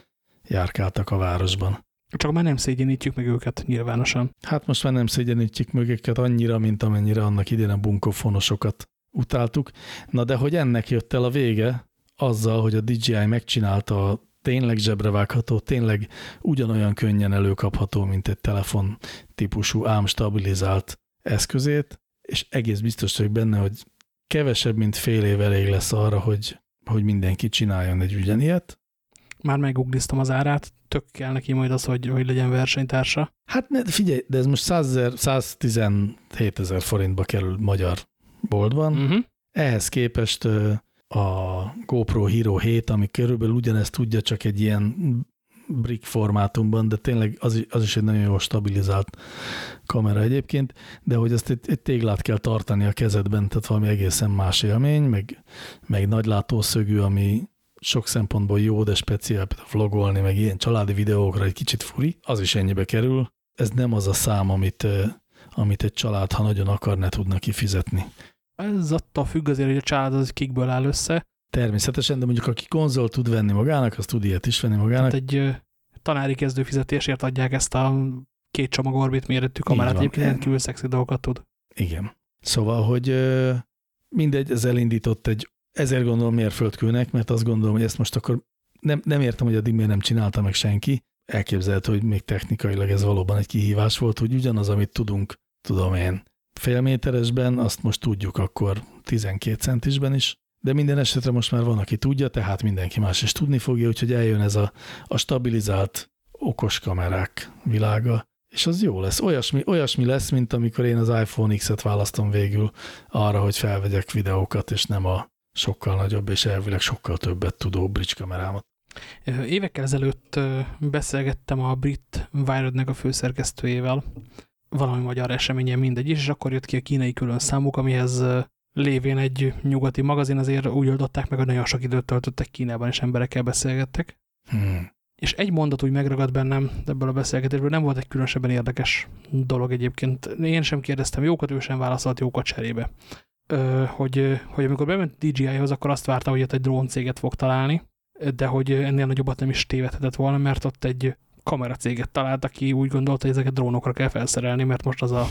járkáltak a városban. Csak már nem szégyenítjük meg őket nyilvánosan. Hát most már nem szégyenítjük meg őket annyira, mint amennyire annak idén a bunkofonosokat utáltuk. Na de hogy ennek jött el a vége, azzal, hogy a DJI megcsinálta a tényleg zsebrevágható, tényleg ugyanolyan könnyen előkapható, mint egy telefon típusú ám stabilizált eszközét, és egész biztos vagyok benne, hogy kevesebb, mint fél év elég lesz arra, hogy, hogy mindenki csináljon egy ugyanilyet. Már megugliztam az árát, tök kell neki majd az, hogy, hogy legyen versenytársa. Hát ne, figyelj, de ez most 100 000, 117 ezer forintba kerül magyar boltban. Uh mhm. -huh. Ehhez képest a GoPro Hero 7, ami körülbelül ugyanezt tudja, csak egy ilyen brick formátumban, de tényleg az, az is egy nagyon jól stabilizált kamera egyébként, de hogy ezt egy, egy téglát kell tartani a kezedben, tehát valami egészen más élmény, meg, meg nagy látószögű, ami sok szempontból jó, de speciál, például vlogolni, meg ilyen családi videókra egy kicsit furi, az is ennyibe kerül. Ez nem az a szám, amit, amit egy család, ha nagyon akar, ne tudna kifizetni. Ez attól függ azért, hogy a család az kikből áll össze. Természetesen, de mondjuk aki konzol tud venni magának, az tud ilyet is venni magának. Tehát egy tanári kezdőfizetésért adják ezt a két csomag orbit méretű kamerát, egyébként rendkívül szexi dolgokat tud. Igen. Szóval, hogy mindegy, ez elindított egy ezért gondolom mérföldkőnek, mert azt gondolom, hogy ezt most akkor nem, nem értem, hogy addig miért nem csinálta meg senki. Elképzelhető, hogy még technikailag ez valóban egy kihívás volt, hogy ugyanaz, amit tudunk, tudom én, félméteresben, azt most tudjuk akkor 12 centisben is, de minden esetre most már van, aki tudja, tehát mindenki más is tudni fogja, úgyhogy eljön ez a, a stabilizált okos kamerák világa, és az jó lesz. Olyasmi, olyasmi lesz, mint amikor én az iPhone X-et választom végül arra, hogy felvegyek videókat, és nem a sokkal nagyobb és elvileg sokkal többet tudó bridge kamerámat. Évekkel ezelőtt beszélgettem a brit Wired-nek a főszerkesztőjével, valami magyar eseményen mindegy is, és akkor jött ki a kínai külön számuk, amihez lévén egy nyugati magazin, azért úgy oldották meg, hogy nagyon sok időt töltöttek Kínában, és emberekkel beszélgettek. Hmm. És egy mondat úgy megragad bennem ebből a beszélgetésből, nem volt egy különösebben érdekes dolog egyébként. Én sem kérdeztem jókat, ő sem válaszolt jókat cserébe hogy, hogy amikor bement DJI-hoz, akkor azt várta, hogy ott egy drón céget fog találni, de hogy ennél nagyobbat nem is tévedhetett volna, mert ott egy kameracéget talált, aki úgy gondolta, hogy ezeket drónokra kell felszerelni, mert most az a,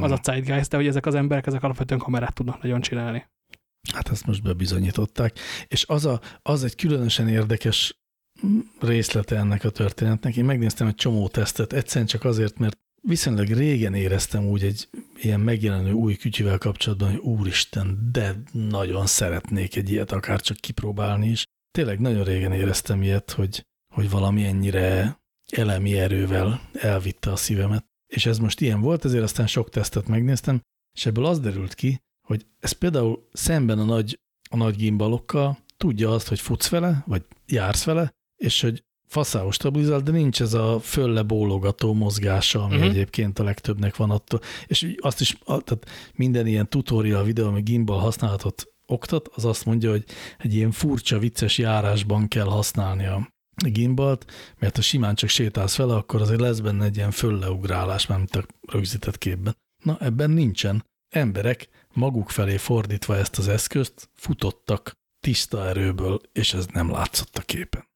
az a zeitgeist, de hogy ezek az emberek, ezek alapvetően kamerát tudnak nagyon csinálni. Hát ezt most bebizonyították, és az, a, az egy különösen érdekes részlete ennek a történetnek. Én megnéztem egy csomó tesztet, egyszerűen csak azért, mert viszonylag régen éreztem úgy egy ilyen megjelenő új kütyüvel kapcsolatban, hogy úristen, de nagyon szeretnék egy ilyet akár csak kipróbálni is. Tényleg nagyon régen éreztem ilyet, hogy, hogy valami ennyire elemi erővel elvitte a szívemet. És ez most ilyen volt, ezért aztán sok tesztet megnéztem, és ebből az derült ki, hogy ez például szemben a nagy, a nagy gimbalokkal tudja azt, hogy futsz vele, vagy jársz vele, és hogy faszául stabilizál, de nincs ez a fölle bólogató mozgása, ami uh mhm. -huh. egyébként a legtöbbnek van attól. És azt is, tehát minden ilyen tutorial videó, ami gimbal használatot oktat, az azt mondja, hogy egy ilyen furcsa, vicces járásban kell használni a gimbalt, mert ha simán csak sétálsz vele, akkor azért lesz benne egy ilyen fölleugrálás, már mint a rögzített képben. Na, ebben nincsen. Emberek maguk felé fordítva ezt az eszközt futottak tiszta erőből, és ez nem látszott a képen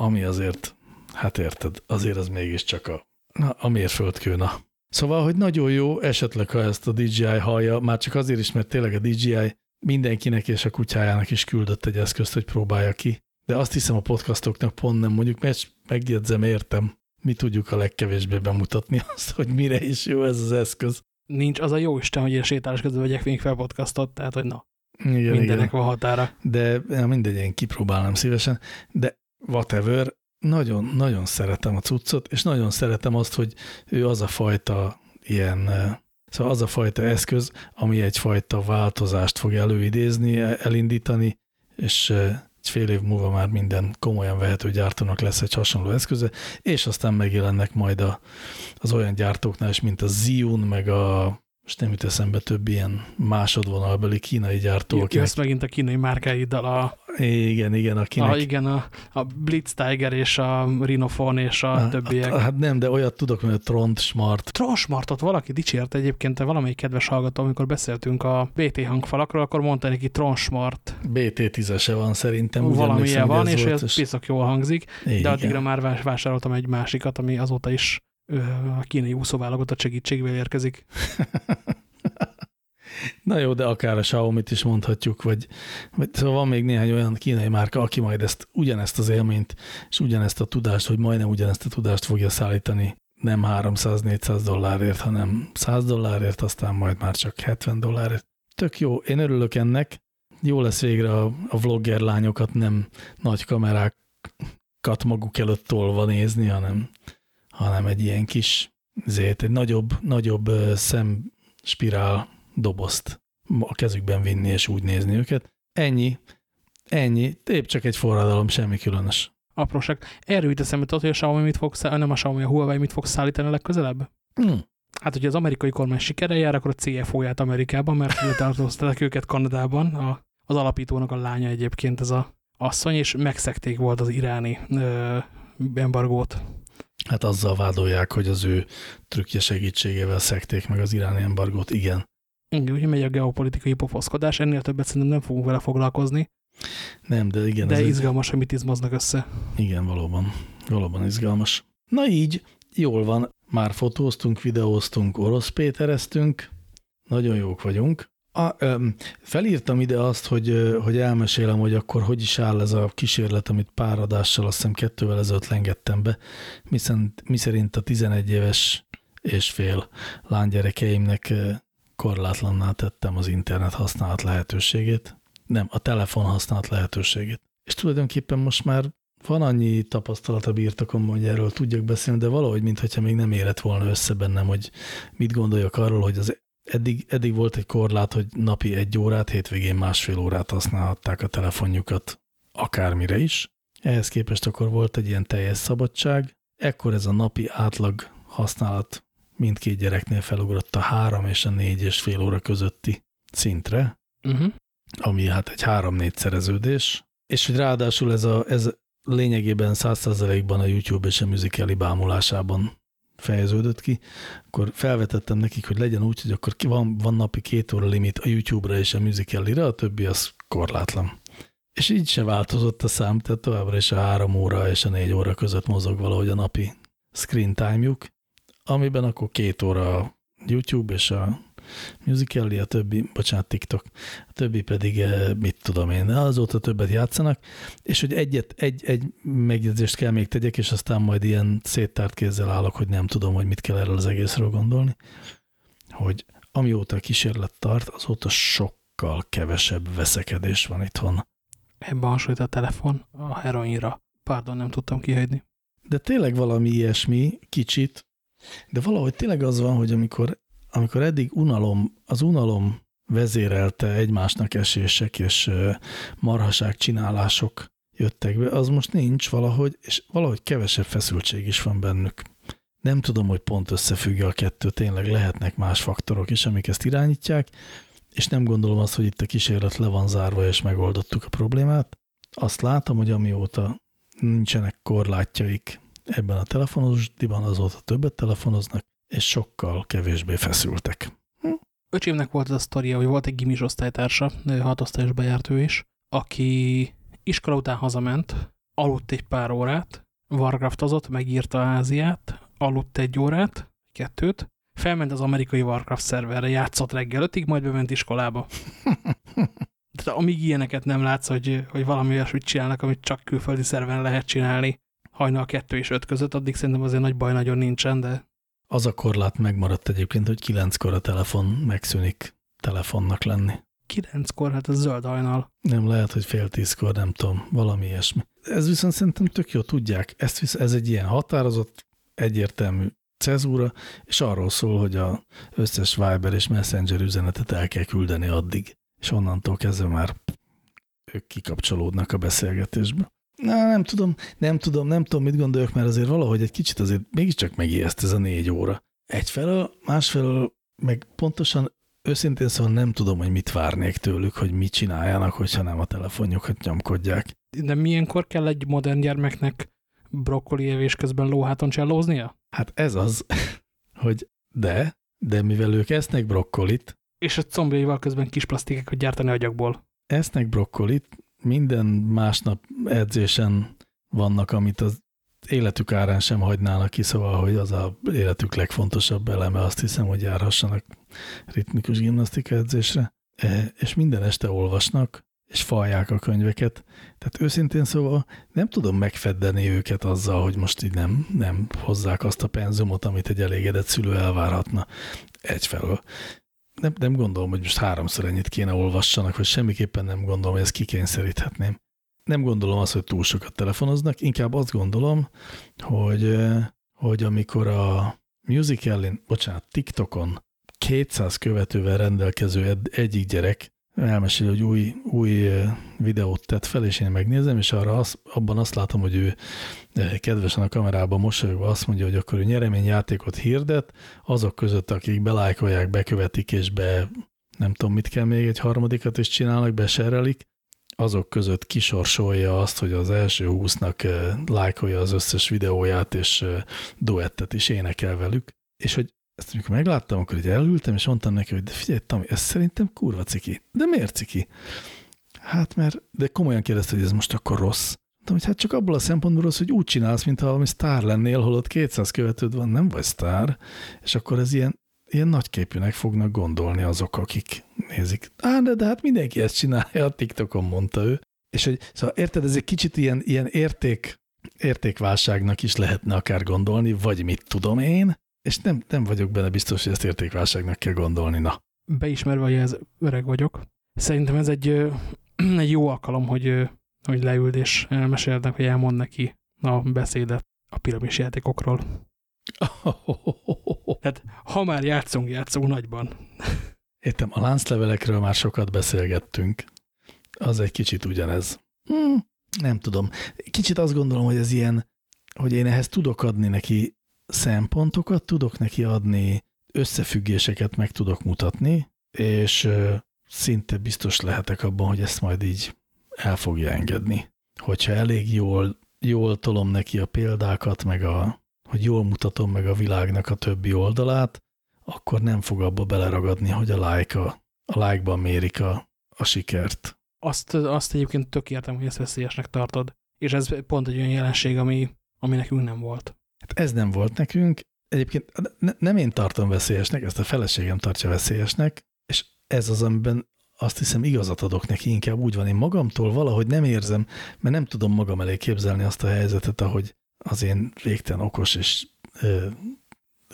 ami azért, hát érted, azért az mégiscsak a, na, a mérföldkő, na. Szóval, hogy nagyon jó, esetleg ha ezt a DJI hallja, már csak azért is, mert tényleg a DJI mindenkinek és a kutyájának is küldött egy eszközt, hogy próbálja ki. De azt hiszem a podcastoknak pont nem mondjuk, mert megjegyzem, értem, mi tudjuk a legkevésbé bemutatni azt, hogy mire is jó ez az eszköz. Nincs az a jó Isten, hogy én sétálás közben vegyek még fel podcastot, tehát hogy na, igen, mindenek igen. van határa. De mindegy, én kipróbálnám szívesen, de whatever, nagyon, nagyon szeretem a cuccot, és nagyon szeretem azt, hogy ő az a fajta ilyen, szóval az a fajta eszköz, ami egyfajta változást fog előidézni, elindítani, és egy fél év múlva már minden komolyan vehető gyártónak lesz egy hasonló eszköze, és aztán megjelennek majd a, az olyan gyártóknál is, mint a Zion, meg a most nem jut eszembe több ilyen másodvonalbeli kínai gyártó. Jössz megint a kínai márkáiddal a... Igen, igen, akinek... A, igen, a, a Blitz Tiger és a Rhinofon és a, a többiek. Hát nem, de olyat tudok, mint a Tront Smart. Tront Smartot valaki dicsért egyébként, valamelyik kedves hallgató, amikor beszéltünk a BT hangfalakról, akkor mondta neki Tront Smart. BT10-ese van szerintem. Valami ilyen van, és ez és... piszok jól hangzik, igen. de addigra már vásároltam egy másikat, ami azóta is a kínai úszóválogatott segítségével érkezik. Na jó, de akár a Xiaomi-t is mondhatjuk, vagy, vagy szóval van még néhány olyan kínai márka, aki majd ezt, ugyanezt az élményt, és ugyanezt a tudást, hogy majdnem ugyanezt a tudást fogja szállítani nem 300-400 dollárért, hanem 100 dollárért, aztán majd már csak 70 dollárért. Tök jó, én örülök ennek. Jó lesz végre a, a vlogger lányokat nem nagy kamerákat maguk előtt tolva nézni, hanem hanem egy ilyen kis, zét, egy nagyobb, nagyobb szemspirál dobozt a kezükben vinni és úgy nézni őket. Ennyi, ennyi, épp csak egy forradalom, semmi különös. Apróság. Erről jut eszembe, tudod, hogy a Xiaomi mit fog, nem a Xiaomi, a Huawei mit fog szállítani legközelebb? Hmm. Hát, hogyha az amerikai kormány sikere jár, akkor a CFO-ját Amerikában, mert letartóztatták őket Kanadában. A, az alapítónak a lánya egyébként ez a asszony, és megszekték volt az iráni ö, embargót. Hát azzal vádolják, hogy az ő trükkje segítségével szekték meg az iráni embargót, igen. Igen, úgy megy a geopolitikai pofoszkodás, ennél többet szerintem nem fogunk vele foglalkozni. Nem, de igen. De izgalmas, egy... hogy mit izmoznak össze. Igen, valóban. Valóban izgalmas. Na így, jól van. Már fotóztunk, videóztunk, orosz pétereztünk. Nagyon jók vagyunk. A, öm, felírtam ide azt, hogy, hogy elmesélem, hogy akkor hogy is áll ez a kísérlet, amit pár adással, azt hiszem kettővel ezelőtt lengettem be, mi szerint a 11 éves és fél lánygyerekeimnek korlátlanná tettem az internet használat lehetőségét, nem, a telefon használat lehetőségét. És tulajdonképpen most már van annyi tapasztalata birtokom, hogy erről tudjak beszélni, de valahogy, mintha még nem érett volna össze bennem, hogy mit gondoljak arról, hogy az eddig, eddig volt egy korlát, hogy napi egy órát, hétvégén másfél órát használhatták a telefonjukat akármire is. Ehhez képest akkor volt egy ilyen teljes szabadság. Ekkor ez a napi átlag használat mindkét gyereknél felugrott a három és a négy és fél óra közötti szintre, uh -huh. ami hát egy három-négy szereződés, és hogy ráadásul ez, a, ez lényegében százszerzelékban a YouTube és a Musical.ly bámulásában fejeződött ki, akkor felvetettem nekik, hogy legyen úgy, hogy akkor van, van napi két óra limit a YouTube-ra és a Musical.ly-re, a többi az korlátlan. És így se változott a szám, tehát továbbra is a három óra és a négy óra között mozog valahogy a napi screen time-juk, amiben akkor két óra YouTube és a Musical.ly, a többi, bocsánat, TikTok, a többi pedig, eh, mit tudom én, azóta többet játszanak, és hogy egyet, egy, egy megjegyzést kell még tegyek, és aztán majd ilyen széttárt kézzel állok, hogy nem tudom, hogy mit kell erről az egészről gondolni, hogy amióta a kísérlet tart, azóta sokkal kevesebb veszekedés van itthon. Ebben hasonlít a telefon a heroinra. Pardon, nem tudtam kihagyni. De tényleg valami ilyesmi, kicsit, de valahogy tényleg az van, hogy amikor, amikor eddig unalom, az unalom vezérelte egymásnak esések és marhaság csinálások jöttek be, az most nincs valahogy, és valahogy kevesebb feszültség is van bennük. Nem tudom, hogy pont összefügg a kettő, tényleg lehetnek más faktorok is, amik ezt irányítják, és nem gondolom azt, hogy itt a kísérlet le van zárva, és megoldottuk a problémát. Azt látom, hogy amióta nincsenek korlátjaik ebben a telefonozdiban, azóta többet telefonoznak, és sokkal kevésbé feszültek. Hm? Öcsémnek volt az a sztoria, hogy volt egy gimis osztálytársa, hatosztályos bejárt ő is, aki iskola után hazament, aludt egy pár órát, Warcraftozott, megírta Áziát, aludt egy órát, kettőt, felment az amerikai Warcraft szerverre, játszott reggel ötig, majd bement iskolába. Tehát amíg ilyeneket nem látsz, hogy, hogy valami olyasmit csinálnak, amit csak külföldi szerven lehet csinálni, hajnal kettő és öt között, addig szerintem azért nagy baj nagyon nincsen, de... Az a korlát megmaradt egyébként, hogy kilenckor a telefon megszűnik telefonnak lenni. Kilenckor? Hát ez zöld hajnal. Nem, lehet, hogy fél tízkor, nem tudom, valami ilyesmi. Ez viszont szerintem tök jó, tudják. Ezt visz, ez egy ilyen határozott, egyértelmű cezúra, és arról szól, hogy a összes Viber és Messenger üzenetet el kell küldeni addig. És onnantól kezdve már ők kikapcsolódnak a beszélgetésbe. Na, nem tudom, nem tudom, nem tudom, mit gondolok, mert azért valahogy egy kicsit azért mégiscsak megijeszt ez a négy óra. Egyfelől, másfelől meg pontosan őszintén szóval nem tudom, hogy mit várnék tőlük, hogy mit csináljanak, hogyha nem a telefonjukat nyomkodják. De milyenkor kell egy modern gyermeknek brokkoli evés közben lóháton csellóznia? Hát ez az, hogy de, de mivel ők esznek brokkolit. És a combjaival közben kis plastikákat gyártani agyagból. Esznek brokkolit, minden másnap edzésen vannak, amit az életük árán sem hagynának ki, szóval, hogy az a életük legfontosabb eleme, azt hiszem, hogy járhassanak ritmikus gimnasztika edzésre, e, és minden este olvasnak, és falják a könyveket. Tehát őszintén szóval nem tudom megfeddeni őket azzal, hogy most így nem, nem hozzák azt a penzumot, amit egy elégedett szülő elvárhatna egyfelől nem, nem gondolom, hogy most háromszor ennyit kéne olvassanak, vagy semmiképpen nem gondolom, hogy ezt kikényszeríthetném. Nem gondolom azt, hogy túl sokat telefonoznak, inkább azt gondolom, hogy, hogy amikor a Musical.ly, bocsánat, TikTokon 200 követővel rendelkező egyik gyerek elmesél, hogy új, új videót tett fel, és én megnézem, és arra az, abban azt látom, hogy ő kedvesen a kamerában mosolyogva azt mondja, hogy akkor ő nyereményjátékot hirdet, azok között, akik belájkolják, bekövetik, és be nem tudom, mit kell még egy harmadikat is csinálnak, beserelik, azok között kisorsolja azt, hogy az első húsznak lájkolja az összes videóját, és duettet is énekel velük, és hogy ezt amikor megláttam, akkor így elültem, és mondtam neki, hogy de figyelj, Tami, ez szerintem kurva ciki. De miért ciki? Hát mert, de komolyan kérdezte, hogy ez most akkor rossz. Mondtam, hogy hát csak abból a szempontból rossz, hogy úgy csinálsz, mintha valami sztár lennél, holott 200 követőd van, nem vagy sztár, és akkor ez ilyen, ilyen nagyképűnek fognak gondolni azok, akik nézik. Á, de, de hát mindenki ezt csinálja, a TikTokon mondta ő. És hogy, szóval érted, ez egy kicsit ilyen, ilyen érték, értékválságnak is lehetne akár gondolni, vagy mit tudom én, és nem, nem vagyok benne biztos, hogy ezt értékválságnak kell gondolni, na. Beismerve, hogy ez öreg vagyok, szerintem ez egy, egy jó alkalom, hogy, hogy leüld és elmesélnek, hogy elmond neki a beszédet a piramis játékokról. Tehát ha már játszunk, játszunk nagyban. Értem, a lánclevelekről már sokat beszélgettünk. Az egy kicsit ugyanez. Hmm, nem tudom. Kicsit azt gondolom, hogy ez ilyen, hogy én ehhez tudok adni neki szempontokat tudok neki adni, összefüggéseket meg tudok mutatni, és szinte biztos lehetek abban, hogy ezt majd így el fogja engedni. Hogyha elég jól, jól tolom neki a példákat, meg a, hogy jól mutatom meg a világnak a többi oldalát, akkor nem fog abba beleragadni, hogy a like, a, a like-ban mérik a, a sikert. Azt, azt egyébként tök értem, hogy ezt veszélyesnek tartod. És ez pont egy olyan jelenség, ami, ami nekünk nem volt. Hát ez nem volt nekünk. Egyébként ne, nem én tartom veszélyesnek, ezt a feleségem tartja veszélyesnek, és ez az, amiben azt hiszem igazat adok neki, inkább úgy van, én magamtól valahogy nem érzem, mert nem tudom magam elé képzelni azt a helyzetet, ahogy az én végtelen okos és ö,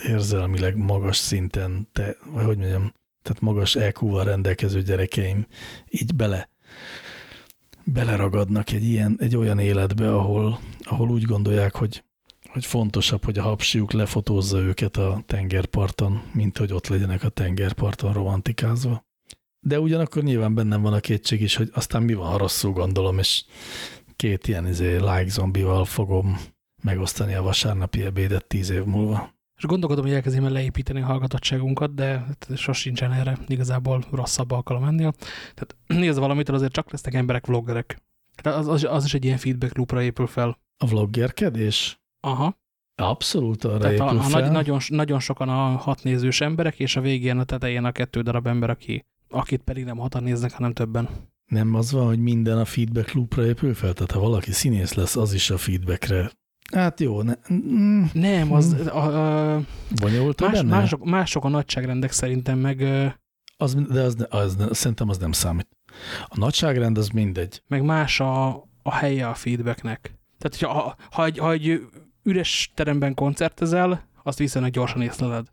érzelmileg magas szinten, te, vagy hogy mondjam, tehát magas EQ-val rendelkező gyerekeim így bele beleragadnak egy ilyen, egy olyan életbe, ahol, ahol úgy gondolják, hogy hogy fontosabb, hogy a hapsiuk lefotózza őket a tengerparton, mint hogy ott legyenek a tengerparton romantikázva. De ugyanakkor nyilván bennem van a kétség is, hogy aztán mi van, ha rosszul gondolom, és két ilyen izé, like zombival fogom megosztani a vasárnapi ebédet tíz év múlva. És gondolkodom, hogy elkezdjem leépíteni a hallgatottságunkat, de sosincsen erre igazából rosszabb alkalom ennél. Tehát nézd valamitől azért csak lesznek emberek, vloggerek. Tehát az, az, az is egy ilyen feedback loopra épül fel. A vloggerkedés? Aha. Abszolút arra Tehát a, a nagy, nagyon, nagyon sokan a hat nézős emberek, és a végén a tetején a kettő darab ember, aki, akit pedig nem hatan néznek, hanem többen. Nem az van, hogy minden a feedback loopra épül fel? Tehát ha valaki színész lesz, az is a feedbackre. Hát jó, ne, mm, nem, az... A, a, Bonyolult más, benne? Mások, mások a nagyságrendek szerintem meg... Az, de az, az, az, szerintem az nem számít. A nagyságrend az mindegy. Meg más a, a helye a feedbacknek. Tehát, hogyha, ha, ha, egy, ha egy üres teremben koncertezel, azt viszonylag gyorsan észleled.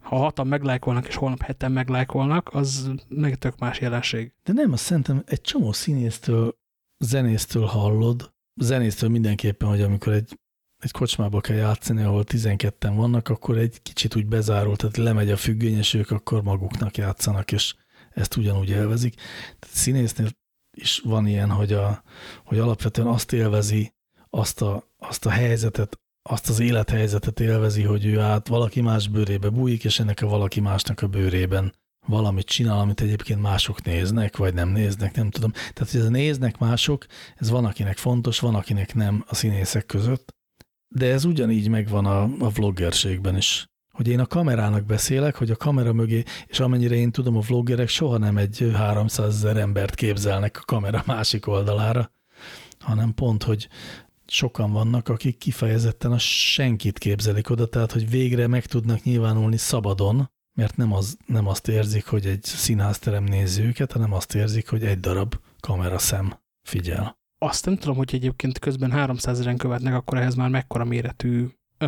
Ha hatan meglájkolnak, és holnap heten meglájkolnak, az meg tök más jelenség. De nem, azt szerintem egy csomó színésztől, zenésztől hallod, zenésztől mindenképpen, hogy amikor egy, egy kocsmába kell játszani, ahol 12-en vannak, akkor egy kicsit úgy bezárul, tehát lemegy a függöny, és ők akkor maguknak játszanak, és ezt ugyanúgy élvezik. Tehát színésznél is van ilyen, hogy, a, hogy alapvetően azt élvezi, azt a, azt a helyzetet, azt az élethelyzetet élvezi, hogy ő át valaki más bőrébe bújik, és ennek a valaki másnak a bőrében valamit csinál, amit egyébként mások néznek, vagy nem néznek, nem tudom. Tehát, hogy ez néznek mások, ez van, akinek fontos, van, akinek nem a színészek között, de ez ugyanígy megvan a, a vloggerségben is. Hogy én a kamerának beszélek, hogy a kamera mögé, és amennyire én tudom, a vloggerek soha nem egy 300 ezer embert képzelnek a kamera másik oldalára, hanem pont, hogy sokan vannak, akik kifejezetten a senkit képzelik oda, tehát hogy végre meg tudnak nyilvánulni szabadon, mert nem, az, nem azt érzik, hogy egy színházterem nézi őket, hanem azt érzik, hogy egy darab kameraszem figyel. Azt nem tudom, hogy egyébként közben 300 eren követnek, akkor ehhez már mekkora méretű ö,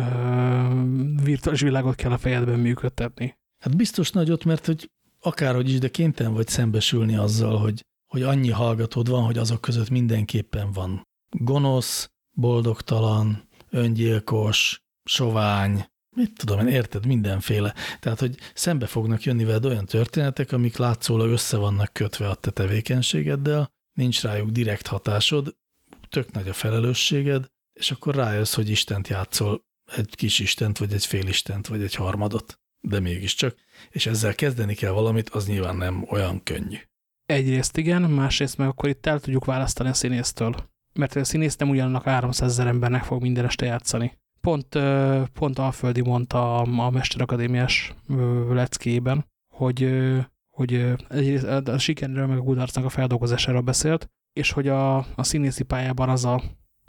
virtuális világot kell a fejedben működtetni. Hát biztos nagyot, mert hogy akárhogy is, de kénytelen vagy szembesülni azzal, hogy, hogy annyi hallgatód van, hogy azok között mindenképpen van gonosz, boldogtalan, öngyilkos, sovány, mit tudom én, érted, mindenféle. Tehát, hogy szembe fognak jönni veled olyan történetek, amik látszólag össze vannak kötve a te tevékenységeddel, nincs rájuk direkt hatásod, tök nagy a felelősséged, és akkor rájössz, hogy Istent játszol, egy kis Istent, vagy egy fél Istent, vagy egy harmadot, de mégiscsak, és ezzel kezdeni kell valamit, az nyilván nem olyan könnyű. Egyrészt igen, másrészt meg akkor itt el tudjuk választani a színésztől. Mert a színész nem ugyanannak 300 ezer embernek fog minden este játszani. Pont, pont Alföldi mondta a, a Mesterakadémiás leckében, hogy, hogy a sikerről meg a kudarcnak a feldolgozására beszélt, és hogy a, a színészi pályában az a,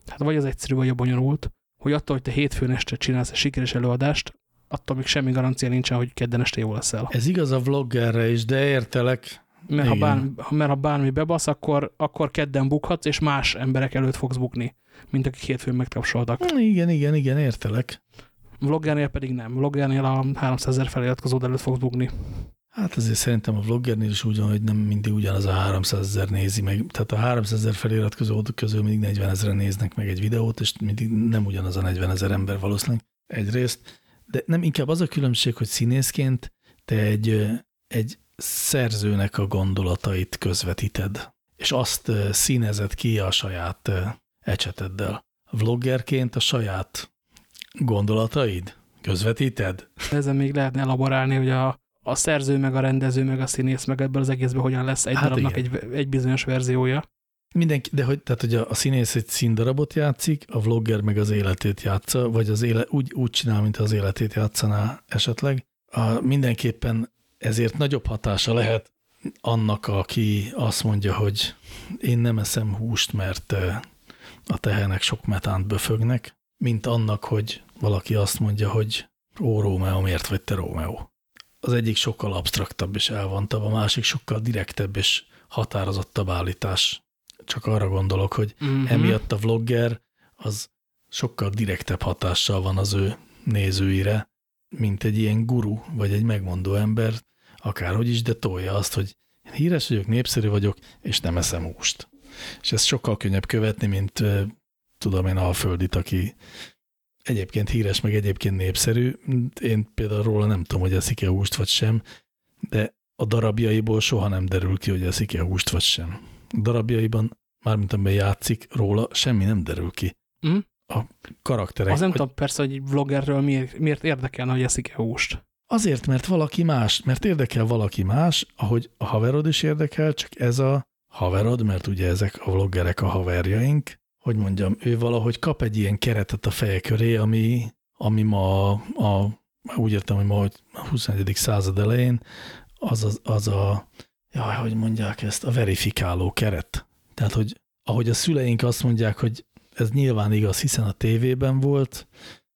hát vagy az egyszerű, vagy a bonyolult, hogy attól, hogy te hétfőn este csinálsz egy sikeres előadást, attól még semmi garancia nincsen, hogy kedden este jó leszel. Ez igaz a vloggerre is, de értelek. Mert ha, bármi, mert ha bármi bebasz, akkor, akkor kedden bukhatsz, és más emberek előtt fogsz bukni, mint akik hétfőn megtapsoltak. Igen, igen, igen, értelek. Vloggernél pedig nem. Vloggernél a 300 ezer feliratkozód előtt fogsz bukni. Hát azért szerintem a vloggernél is úgy van, hogy nem mindig ugyanaz a 300 ezer nézi meg. Tehát a 300 ezer feliratkozó közül mindig 40 ezeren néznek meg egy videót, és mindig nem ugyanaz a 40 ezer ember valószínűleg egyrészt. De nem inkább az a különbség, hogy színészként te egy, egy szerzőnek a gondolatait közvetíted, és azt színezed ki a saját ecseteddel. Vloggerként a saját gondolataid közvetíted? Ezen még lehetne elaborálni, hogy a, a szerző, meg a rendező, meg a színész, meg ebből az egészben hogyan lesz egy hát darabnak egy, egy bizonyos verziója. Mindenki, de hogy, tehát, hogy a, a színész egy színdarabot játszik, a vlogger meg az életét játsza, vagy az éle, úgy, úgy csinál, mint az életét játszaná esetleg. A, mindenképpen ezért nagyobb hatása lehet annak, aki azt mondja, hogy én nem eszem húst, mert a tehenek sok metánt böfögnek, mint annak, hogy valaki azt mondja, hogy ó, Rómeó, miért vagy te Rómeó? Az egyik sokkal absztraktabb és elvontabb, a másik sokkal direktebb és határozottabb állítás. Csak arra gondolok, hogy mm -hmm. emiatt a vlogger az sokkal direktebb hatással van az ő nézőire, mint egy ilyen guru, vagy egy megmondó ember, akárhogy is, de tolja azt, hogy híres vagyok, népszerű vagyok, és nem eszem húst. És ez sokkal könnyebb követni, mint tudom én Alföldit, aki egyébként híres, meg egyébként népszerű. Én például róla nem tudom, hogy eszik-e húst vagy sem, de a darabjaiból soha nem derül ki, hogy eszik-e húst vagy sem. A darabjaiban, mármint amiben játszik róla, semmi nem derül ki. Mm. A karakterek. Az nem hogy... tudom persze, hogy vloggerről miért, miért érdekelne, hogy eszik-e húst. Azért, mert valaki más, mert érdekel valaki más, ahogy a haverod is érdekel, csak ez a haverod, mert ugye ezek a vloggerek a haverjaink, hogy mondjam, ő valahogy kap egy ilyen keretet a feje köré, ami, ami ma a, úgy értem, hogy ma a 21. század elején az, az, az a, jaj, hogy mondják ezt, a verifikáló keret. Tehát, hogy ahogy a szüleink azt mondják, hogy ez nyilván igaz, hiszen a tévében volt,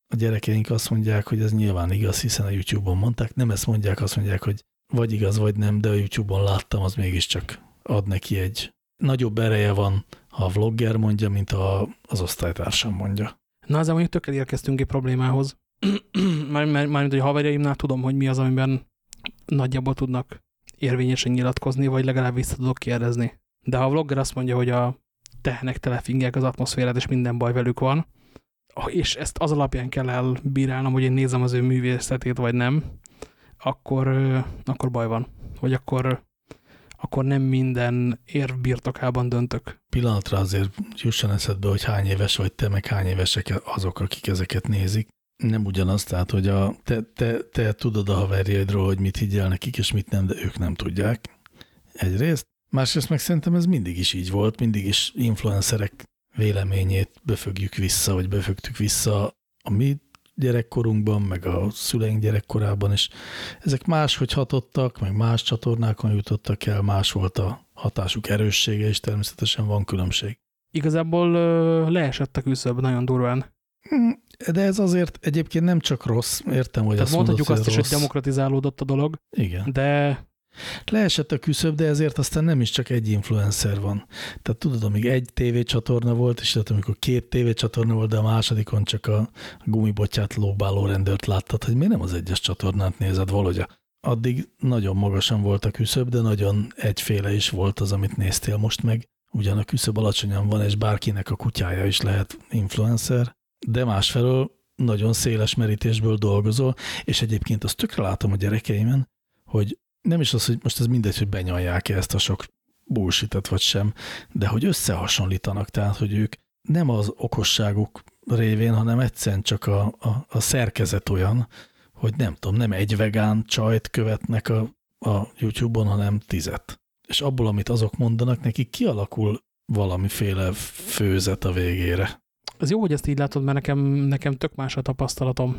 a gyerekeink azt mondják, hogy ez nyilván igaz, hiszen a YouTube-on mondták, nem ezt mondják, azt mondják, hogy vagy igaz, vagy nem, de a YouTube-on láttam, az mégiscsak ad neki egy nagyobb ereje van, ha a vlogger mondja, mint a, az osztálytársam mondja. Na, ezzel mondjuk tökkel érkeztünk egy problémához. Mármint, már, hogy haverjaimnál tudom, hogy mi az, amiben nagyjából tudnak érvényesen nyilatkozni, vagy legalább vissza tudok kérdezni. De ha a vlogger azt mondja, hogy a tehenek telefingják az atmoszférát, és minden baj velük van, és ezt az alapján kell elbírálnom, hogy én nézem az ő művészetét, vagy nem, akkor, akkor baj van. Vagy akkor, akkor nem minden érv birtokában döntök. Pillanatra azért jusson eszedbe, hogy hány éves vagy te, meg hány évesek azok, akik ezeket nézik. Nem ugyanaz, tehát, hogy a, te, te, te tudod a haverjaidról, hogy mit higgyel nekik, és mit nem, de ők nem tudják. Egyrészt. Másrészt meg szerintem ez mindig is így volt, mindig is influencerek véleményét befögjük vissza, vagy befögtük vissza a mi gyerekkorunkban, meg a szüleink gyerekkorában, és ezek máshogy hatottak, meg más csatornákon jutottak el, más volt a hatásuk erőssége, és természetesen van különbség. Igazából leesett a küszöb nagyon durván. Hm, de ez azért egyébként nem csak rossz, értem, hogy Tehát azt mondhatjuk mondod, azt is, rossz. hogy demokratizálódott a dolog. Igen. De Leesett a küszöb, de ezért aztán nem is csak egy influencer van. Tehát tudod, amíg egy tévécsatorna volt, és tehát amikor két tévécsatorna volt, de a másodikon csak a gumibotyát lóbáló rendőrt láttad, hogy miért nem az egyes csatornát nézed valahogy. Addig nagyon magasan volt a küszöb, de nagyon egyféle is volt az, amit néztél most meg. Ugyan a küszöb alacsonyan van, és bárkinek a kutyája is lehet influencer, de másfelől nagyon széles merítésből dolgozol, és egyébként azt tökre látom a gyerekeimen, hogy nem is az, hogy most ez mindegy, hogy benyalják-e ezt a sok bullshit vagy sem, de hogy összehasonlítanak, tehát, hogy ők nem az okosságuk révén, hanem egyszerűen csak a, a, a szerkezet olyan, hogy nem tudom, nem egy vegán csajt követnek a, a YouTube-on, hanem tizet. És abból, amit azok mondanak, nekik kialakul valamiféle főzet a végére. Az jó, hogy ezt így látod, mert nekem, nekem tök más a tapasztalatom,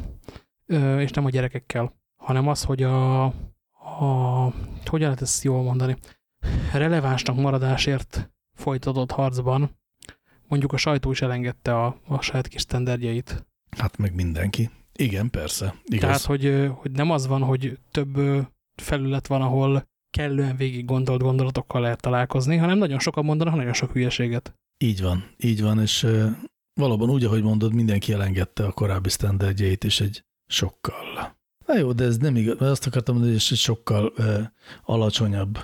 Ö, és nem a gyerekekkel, hanem az, hogy a, a hogyan lehet ezt jól mondani, relevánsnak maradásért folytatott harcban mondjuk a sajtó is elengedte a, a saját kis standardjait. Hát meg mindenki. Igen, persze. Igaz. Tehát, hogy, hogy nem az van, hogy több felület van, ahol kellően végig gondolt gondolatokkal lehet találkozni, hanem nagyon sokan mondanak nagyon sok hülyeséget. Így van, így van, és valóban úgy, ahogy mondod, mindenki elengedte a korábbi standardjait, és egy sokkal. Na jó, de ez nem igaz, azt akartam mondani, hogy sokkal alacsonyabb,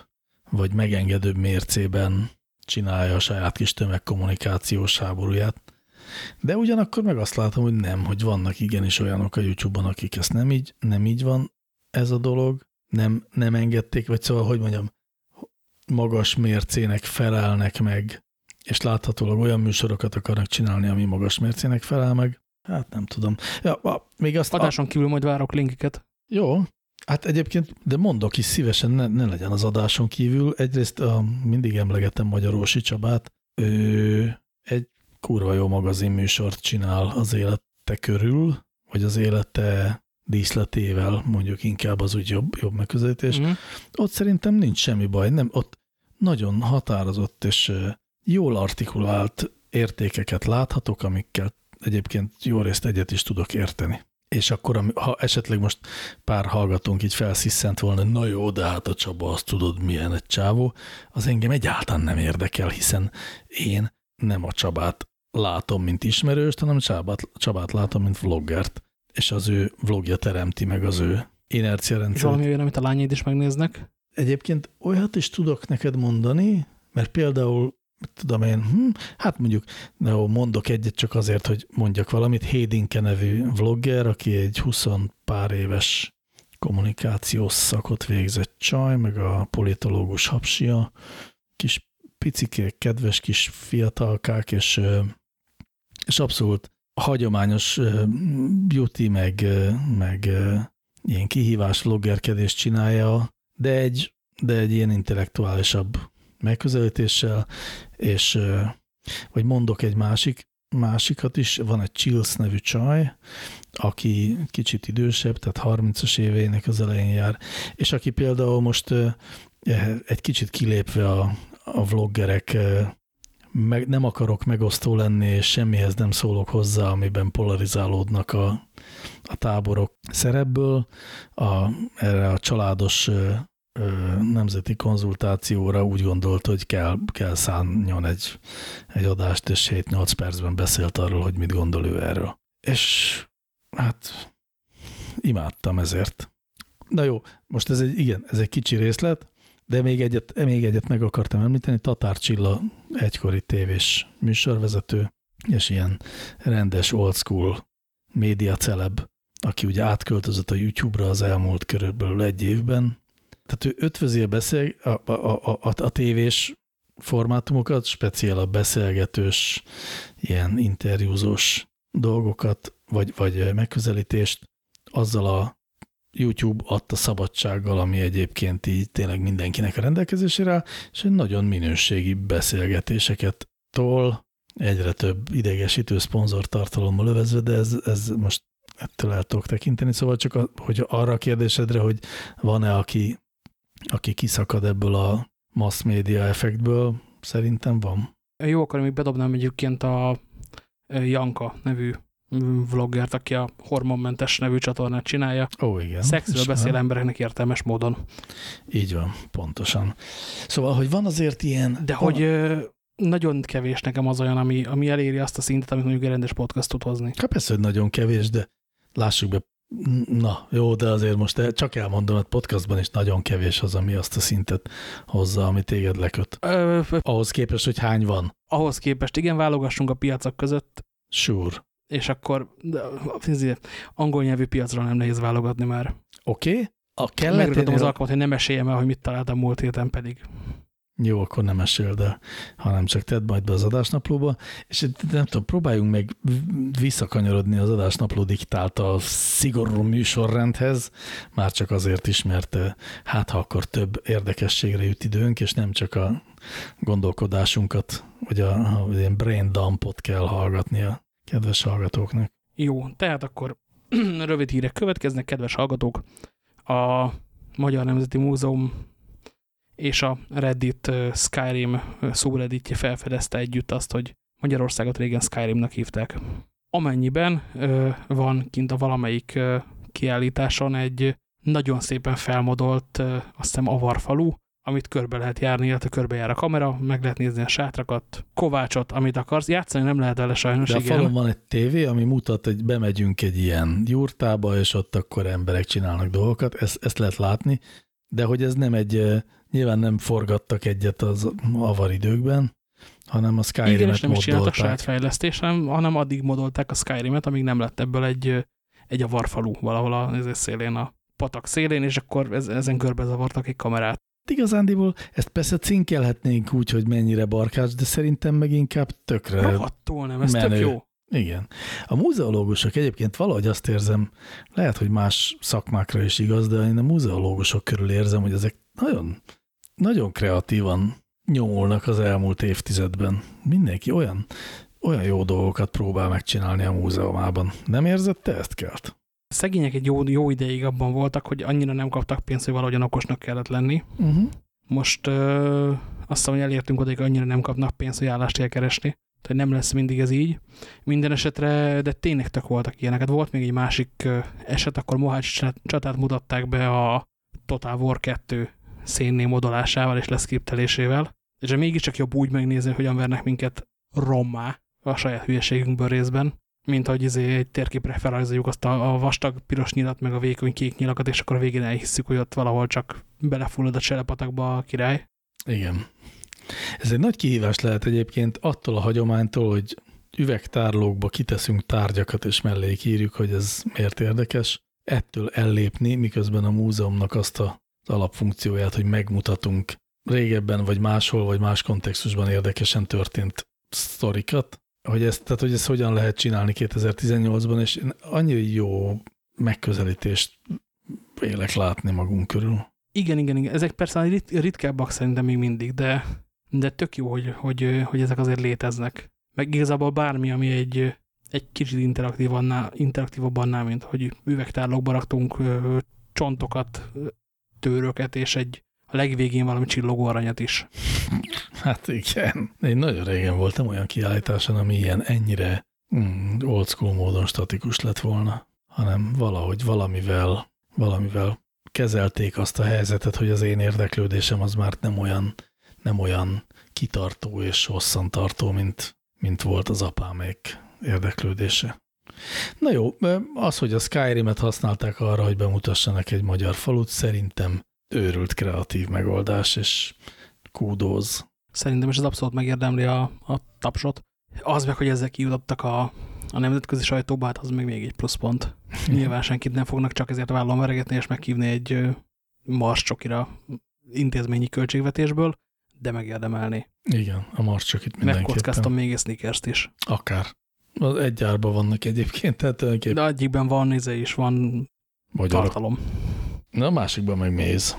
vagy megengedőbb mércében csinálja a saját kis tömegkommunikációs háborúját. De ugyanakkor meg azt látom, hogy nem, hogy vannak igenis olyanok a YouTube-on, akik ezt nem így, nem így van ez a dolog, nem, nem engedték, vagy szóval, hogy mondjam, magas mércének felelnek meg, és láthatólag olyan műsorokat akarnak csinálni, ami magas mércének felel meg. Hát nem tudom. Ja, a, még azt Adáson kívül majd várok linkeket. Jó, Hát egyébként, de mondok is szívesen, ne, ne legyen az adáson kívül. Egyrészt a, mindig emlegetem Magyarósi Csabát. Ő egy kurva jó magazinműsort csinál az élete körül, vagy az élete díszletével, mondjuk inkább az úgy jobb, jobb megközelítés. Mm. Ott szerintem nincs semmi baj. Nem, ott nagyon határozott és jól artikulált értékeket láthatok, amikkel egyébként jó részt egyet is tudok érteni és akkor, ha esetleg most pár hallgatónk így felsziszent volna, na jó, de hát a Csaba azt tudod, milyen egy csávó, az engem egyáltalán nem érdekel, hiszen én nem a Csabát látom, mint ismerőst, hanem Csabát, Csabát látom, mint vloggert, és az ő vlogja teremti meg az ő inercia rendszer. És valami olyan, amit a lányaid is megnéznek? Egyébként olyat is tudok neked mondani, mert például tudom én, hm, hát mondjuk, no, mondok egyet csak azért, hogy mondjak valamit, Hédinke nevű vlogger, aki egy 20 pár éves kommunikációs szakot végzett csaj, meg a politológus hapsia, kis picikék, kedves kis fiatalkák, és, és abszolút hagyományos beauty, meg, meg ilyen kihívás vloggerkedést csinálja, de egy, de egy ilyen intellektuálisabb megközelítéssel, és vagy mondok egy másik, másikat is, van egy Chills nevű csaj, aki kicsit idősebb, tehát 30-as éveinek az elején jár, és aki például most e, egy kicsit kilépve a, a vloggerek meg, nem akarok megosztó lenni, és semmihez nem szólok hozzá, amiben polarizálódnak a, a táborok szerepből. A, erre a családos nemzeti konzultációra úgy gondolt, hogy kell, kell szánjon egy, egy adást, és 7-8 percben beszélt arról, hogy mit gondol ő erről. És hát imádtam ezért. Na jó, most ez egy, igen, ez egy kicsi részlet, de még egyet, még egyet meg akartam említeni, Tatár Csilla egykori tévés műsorvezető, és ilyen rendes old school média celeb, aki ugye átköltözött a YouTube-ra az elmúlt körülbelül egy évben, tehát ő ötvözi a, beszél, a, a, a, a, a tévés formátumokat, speciál a beszélgetős, ilyen interjúzós dolgokat, vagy, vagy megközelítést azzal a YouTube adta szabadsággal, ami egyébként így tényleg mindenkinek a rendelkezésére, és egy nagyon minőségi beszélgetéseket tol, egyre több idegesítő szponzortartalommal övezve, de ez, ez most ettől el tudok tekinteni, szóval csak a, hogy arra a kérdésedre, hogy van-e, aki aki kiszakad ebből a mass media effektből, szerintem van. Jó, akkor még bedobnám egyébként a Janka nevű vloggert, aki a hormonmentes nevű csatornát csinálja. Ó, igen. Szexről beszél embereknek értelmes módon. Így van, pontosan. Szóval, hogy van azért ilyen... De van... hogy nagyon kevés nekem az olyan, ami, ami eléri azt a szintet, amit mondjuk egy rendes podcast tud hozni. Hát persze, hogy nagyon kevés, de lássuk be, Na, jó, de azért most csak elmondom, hogy podcastban is nagyon kevés az, ami azt a szintet hozza, ami téged leköt. Ö, ahhoz képest, hogy hány van? Ahhoz képest, igen, válogassunk a piacok között. Sure. és akkor angol nyelvű piacra nem nehéz válogatni már. Oké. Okay. A kelleténél... az alkalmat, hogy nem meséljem el, hogy mit találtam múlt héten pedig. Jó, akkor nem mesél, de hanem csak tedd majd be az adásnaplóba, és nem tudom, próbáljunk meg visszakanyarodni az adásnapló diktálta szigorú műsorrendhez, már csak azért is, mert eh, hát ha akkor több érdekességre jut időnk, és nem csak a gondolkodásunkat, vagy a, a ilyen brain dumpot kell hallgatni a kedves hallgatóknak. Jó, tehát akkor rövid hírek következnek, kedves hallgatók. A Magyar Nemzeti Múzeum és a Reddit Skyrim subredditje felfedezte együtt azt, hogy Magyarországot régen Skyrimnak hívták. Amennyiben van kint a valamelyik kiállításon egy nagyon szépen felmodolt, azt hiszem avarfalu, amit körbe lehet járni, illetve körbe jár a kamera, meg lehet nézni a sátrakat, kovácsot, amit akarsz. Játszani nem lehet vele sajnos, De a falon van egy tévé, ami mutat, hogy bemegyünk egy ilyen gyurtába, és ott akkor emberek csinálnak dolgokat, ezt, ezt lehet látni, de hogy ez nem egy Nyilván nem forgattak egyet az avaridőkben, hanem a Skyrim-et Igen, és nem is csináltak saját fejlesztés, hanem, hanem addig modolták a Skyrim-et, amíg nem lett ebből egy, egy a varfalú valahol a szélén, a patak szélén, és akkor ez, ezen körbe zavartak egy kamerát. Igazándiból ezt persze cinkelhetnénk úgy, hogy mennyire barkács, de szerintem meg inkább tökre Rohadtul nem, ez menő. tök jó. Igen. A múzeológusok egyébként valahogy azt érzem, lehet, hogy más szakmákra is igaz, de én a múzeológusok körül érzem, hogy ezek nagyon nagyon kreatívan nyomulnak az elmúlt évtizedben. Mindenki olyan, olyan jó dolgokat próbál megcsinálni a múzeumában. Nem érzed te ezt, Kelt? Szegények egy jó, jó ideig abban voltak, hogy annyira nem kaptak pénzt, hogy valahogyan okosnak kellett lenni. Uh -huh. Most ö, azt hiszem, hogy elértünk oda, hogy annyira nem kapnak pénzt, hogy állást kell keresni. Tehát nem lesz mindig ez így. Minden esetre, de tényleg tök voltak ilyeneket. Volt még egy másik eset, akkor Mohács csatát mutatták be a Total War 2 szénné modolásával és leszkriptelésével, és mégiscsak jobb úgy megnézni, hogy hogyan vernek minket rommá a saját hülyeségünkből részben, mint hogy izé egy térképre felrajzoljuk azt a, a vastag piros nyilat, meg a vékony kék nyilakat, és akkor a végén elhisszük, hogy ott valahol csak belefullad a cselepatakba a király. Igen. Ez egy nagy kihívás lehet egyébként attól a hagyománytól, hogy üvegtárlókba kiteszünk tárgyakat, és mellé írjuk, hogy ez miért érdekes, ettől ellépni, miközben a múzeumnak azt a az alapfunkcióját, hogy megmutatunk régebben, vagy máshol, vagy más kontextusban érdekesen történt sztorikat, hogy ezt, tehát, hogy ezt hogyan lehet csinálni 2018-ban, és én annyi jó megközelítést vélek látni magunk körül. Igen, igen, igen. Ezek persze rit ritkábbak szerintem még mindig, de, de tök jó, hogy, hogy, hogy ezek azért léteznek. Meg igazából bármi, ami egy, egy kicsit interaktív annál, interaktívabb annál, mint hogy üvegtárlókba raktunk csontokat tőröket, és egy a legvégén valami csillogó aranyat is. Hát igen. Én nagyon régen voltam olyan kiállításon, ami ilyen ennyire mm, old school módon statikus lett volna, hanem valahogy valamivel, valamivel kezelték azt a helyzetet, hogy az én érdeklődésem az már nem olyan, nem olyan kitartó és hosszantartó, mint, mint volt az apámék érdeklődése. Na jó, az, hogy a Skyrim-et használták arra, hogy bemutassanak egy magyar falut, szerintem őrült kreatív megoldás, és kúdóz. Szerintem is az abszolút megérdemli a, a tapsot. Az meg, hogy ezzel kijutottak a, a nemzetközi sajtóba, hát az még még egy pluszpont. Nyilván senkit nem fognak csak ezért vállal meregetni, és meghívni egy mars csokira intézményi költségvetésből, de megérdemelni. Igen, a mars csokit mindenképpen. Megkockáztam még egy sneakers is. Akár. Az egy gyárban vannak egyébként, tehát tulajdonképpen... De egyikben van néze is, van Magyarok. tartalom. Na a másikban meg méz.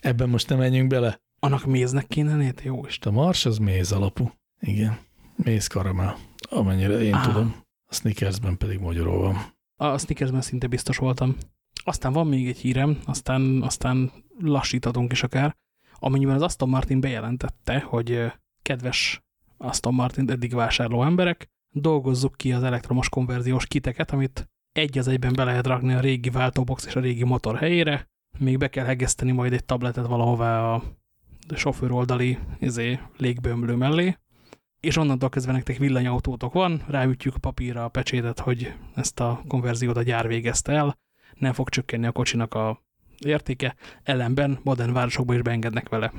Ebben most nem menjünk bele. Annak méznek kéne lenni? Jó is. A mars az méz alapú. Igen. Méz karamell. Amennyire én Á. tudom. A Snickersben pedig magyarul van. A Snickersben szinte biztos voltam. Aztán van még egy hírem, aztán, aztán lassíthatunk is akár, amennyiben az Aston Martin bejelentette, hogy kedves Aston Martin eddig vásárló emberek, dolgozzuk ki az elektromos konverziós kiteket, amit egy az egyben be lehet rakni a régi váltóbox és a régi motor helyére, még be kell hegeszteni majd egy tabletet valahová a sofőr oldali izé, légbömlő mellé, és onnantól kezdve nektek villanyautótok van, ráütjük papírra a pecsétet, hogy ezt a konverziót a gyár végezte el, nem fog csökkenni a kocsinak a értéke, ellenben modern városokba is beengednek vele.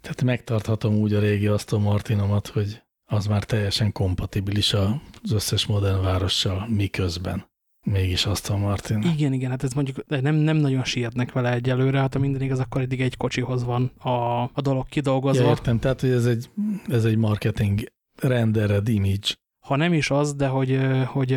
Tehát megtarthatom úgy a régi Aston Martinomat, hogy az már teljesen kompatibilis az összes modern várossal, miközben. Mégis azt van, Martin. Igen, igen, hát ez mondjuk nem, nem nagyon sietnek vele egyelőre, hát ha minden igaz, akkor eddig egy kocsihoz van a, a dolog kidolgozva. Ja, értem, tehát hogy ez egy, ez egy marketing rendered image. Ha nem is az, de hogy, hogy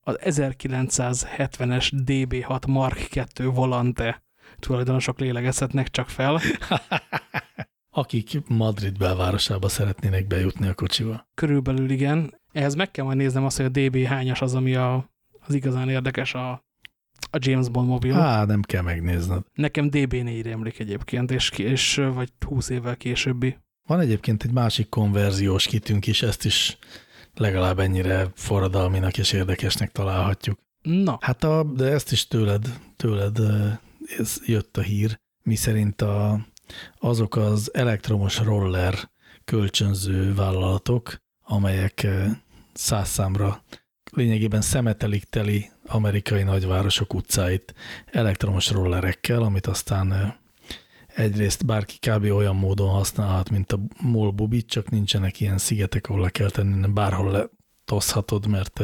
az 1970-es DB6 Mark 2 volante tulajdonosok lélegezhetnek csak fel. Akik Madrid belvárosába szeretnének bejutni a kocsival. Körülbelül igen. Ehhez meg kell majd néznem azt, hogy a DB hányas az, ami a, az igazán érdekes a, a James Bond mobil. Á, nem kell megnézned. Nekem DB4-re emlék egyébként, és, és vagy 20 évvel későbbi. Van egyébként egy másik konverziós kitünk is, ezt is legalább ennyire forradalminak és érdekesnek találhatjuk. Na. Hát a, de ezt is tőled, tőled ez jött a hír, miszerint a, azok az elektromos roller kölcsönző vállalatok, amelyek száz számra lényegében szemetelik teli amerikai nagyvárosok utcáit elektromos rollerekkel, amit aztán egyrészt bárki kb. olyan módon használhat, mint a molbubit, csak nincsenek ilyen szigetek, ahol le kell tenni, bárhol letozhatod, mert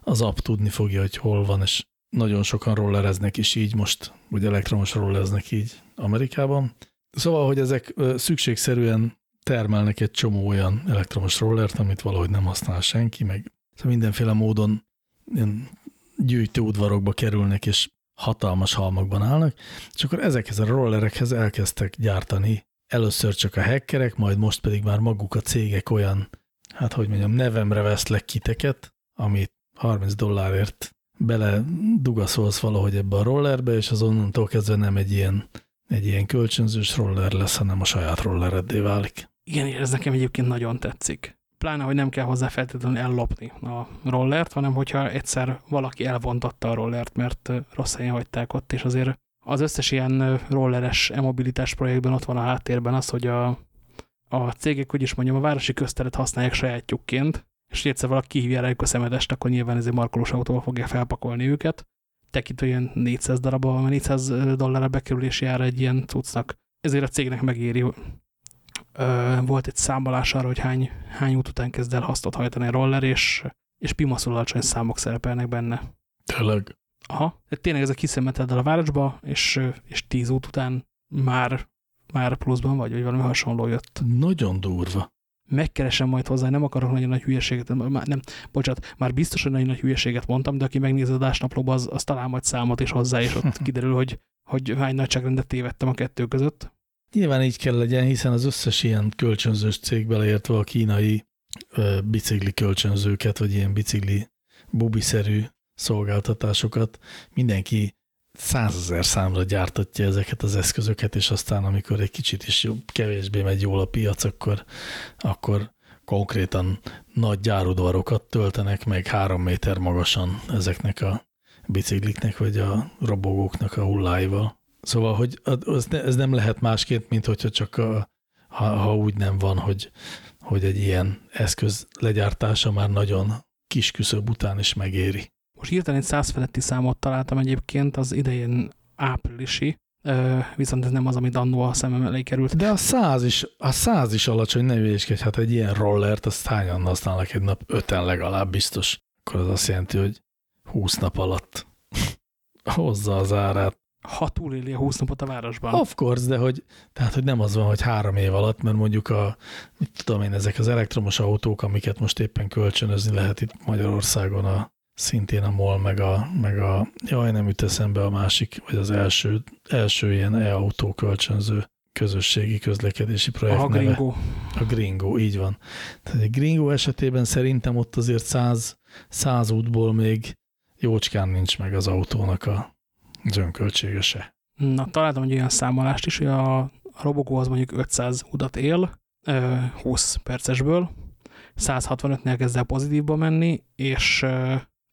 az app tudni fogja, hogy hol van, és nagyon sokan rollereznek is így most, vagy elektromos rollereznek így Amerikában. Szóval, hogy ezek szükségszerűen termelnek egy csomó olyan elektromos rollert, amit valahogy nem használ senki, meg szóval mindenféle módon ilyen gyűjtőudvarokba kerülnek, és hatalmas halmakban állnak, és akkor ezekhez a rollerekhez elkezdtek gyártani először csak a hackerek, majd most pedig már maguk a cégek olyan, hát hogy mondjam, nevemre veszlek kiteket, amit 30 dollárért bele dugaszolsz valahogy ebbe a rollerbe, és az onnantól kezdve nem egy ilyen, egy ilyen kölcsönzős roller lesz, hanem a saját rollereddé válik. Igen, ez nekem egyébként nagyon tetszik. Pláne, hogy nem kell hozzá feltétlenül ellopni a rollert, hanem hogyha egyszer valaki elvontatta a rollert, mert rossz helyen hagyták ott, és azért az összes ilyen rolleres e-mobilitás projektben ott van a háttérben az, hogy a, a cégek, hogy is mondjam, a városi közteret használják sajátjukként, és egyszer valaki kihívja rájuk a szemedest, akkor nyilván ez egy markolós autóval fogja felpakolni őket. Tekintő ilyen 400 darabba, 400 dollárra bekerülési ára egy ilyen cuccnak. Ezért a cégnek megéri. Volt egy számolás arra, hogy hány, hány út után kezd el hasztot hajtani a roller, és, és pimaszul alacsony számok szerepelnek benne. Tényleg? Aha. De tényleg ez a kiszemeted el a városba, és, és 10 út után már, már pluszban vagy, vagy valami hasonló jött. Nagyon durva megkeresem majd hozzá, nem akarok nagyon nagy hülyeséget, nem, bocsánat, már biztos, hogy nagyon nagy hülyeséget mondtam, de aki megnézi a dásnaplóba, az, az talál majd számot is hozzá, és ott kiderül, hogy, hogy hány nagyságrendet tévedtem a kettő között. Nyilván így kell legyen, hiszen az összes ilyen kölcsönzős cég beleértve a kínai ö, bicikli kölcsönzőket, vagy ilyen bicikli bubiszerű szolgáltatásokat, mindenki százezer számra gyártatja ezeket az eszközöket, és aztán amikor egy kicsit is jobb, kevésbé megy jól a piac, akkor, akkor konkrétan nagy gyárudvarokat töltenek meg három méter magasan ezeknek a bicikliknek, vagy a robogóknak a hulláival. Szóval, hogy ez nem lehet másként, mint hogyha csak a, ha, ha úgy nem van, hogy, hogy egy ilyen eszköz legyártása már nagyon kis küszöb után is megéri. Most hirtelen egy száz feletti számot találtam egyébként az idején áprilisi, viszont ez nem az, amit annó a szemem elé került. De a száz is, a száz is alacsony, ne ügyeskedj, hát egy ilyen rollert, azt hányan használnak egy nap? Öten legalább biztos. Akkor az azt jelenti, hogy húsz nap alatt hozza az árát. Ha túléli a húsz napot a városban. Of course, de hogy, tehát, hogy nem az van, hogy három év alatt, mert mondjuk a, mit tudom én, ezek az elektromos autók, amiket most éppen kölcsönözni lehet itt Magyarországon a szintén a MOL, meg a, meg a jaj, nem jut eszembe a másik, vagy az első, első ilyen e-autó kölcsönző közösségi közlekedési projekt a Gringo. A Gringo, így van. Tehát egy Gringo esetében szerintem ott azért száz, száz útból még jócskán nincs meg az autónak a zönköltsége se. Na, találtam egy olyan számolást is, hogy a, a robogó az mondjuk 500 utat él, 20 percesből, 165-nél kezd el pozitívba menni, és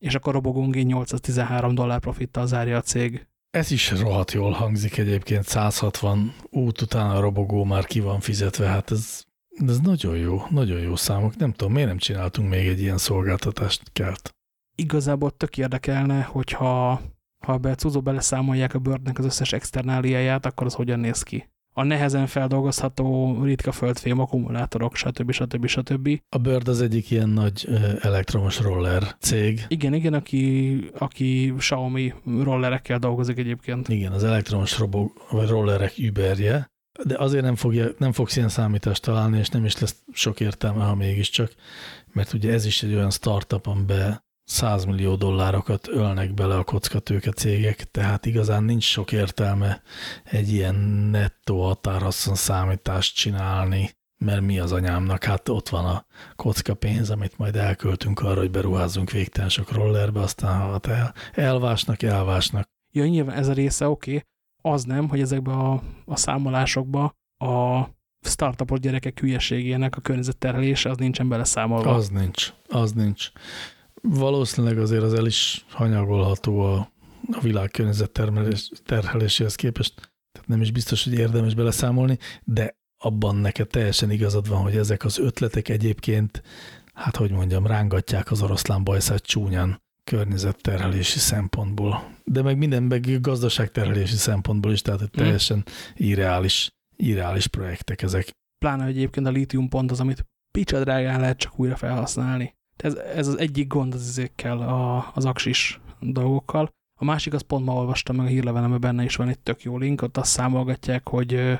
és akkor robogóngi 813 dollár profittal zárja a cég. Ez is rohadt jól hangzik egyébként, 160 út után a robogó már ki van fizetve, hát ez, ez nagyon jó, nagyon jó számok. Nem tudom, miért nem csináltunk még egy ilyen szolgáltatást kelt. Igazából tök érdekelne, hogyha ha be Cuzó beleszámolják a bőrnek az összes externáliáját, akkor az hogyan néz ki. A nehezen feldolgozható ritka földfém akkumulátorok, stb. stb. stb. A Bird az egyik ilyen nagy elektromos roller cég. Igen, igen, aki, aki Xiaomi rollerekkel dolgozik egyébként. Igen, az elektromos robok, vagy rollerek überje, de azért nem, fogja, nem fogsz ilyen számítást találni, és nem is lesz sok értelme, ha mégiscsak, mert ugye ez is egy olyan startup, amiben 100 millió dollárokat ölnek bele a kockatőke cégek, tehát igazán nincs sok értelme egy ilyen nettó határhaszon számítást csinálni, mert mi az anyámnak, hát ott van a kocka pénz, amit majd elköltünk arra, hogy beruházzunk végtelen sok rollerbe, aztán ha el, elvásnak, elvásnak. Ja, nyilván ez a része oké, okay. az nem, hogy ezekbe a, a számolásokba a startupos gyerekek hülyeségének a környezetterhelése az nincsen beleszámolva. Az nincs, az nincs valószínűleg azért az el is hanyagolható a, a világ környezet terheléséhez képest, tehát nem is biztos, hogy érdemes beleszámolni, de abban neked teljesen igazad van, hogy ezek az ötletek egyébként, hát hogy mondjam, rángatják az oroszlán bajszát csúnyán környezetterhelési szempontból. De meg minden meg gazdaságterhelési szempontból is, tehát mhm. teljesen irreális, irreális projektek ezek. Pláne, hogy egyébként a lítium pont az, amit picsa drágán lehet csak újra felhasználni. Ez, ez az egyik gond az izékkel, a, az aksis dolgokkal. A másik, az pont ma olvastam meg a hírlevelemben, benne is van egy tök jó link, ott azt számolgatják, hogy,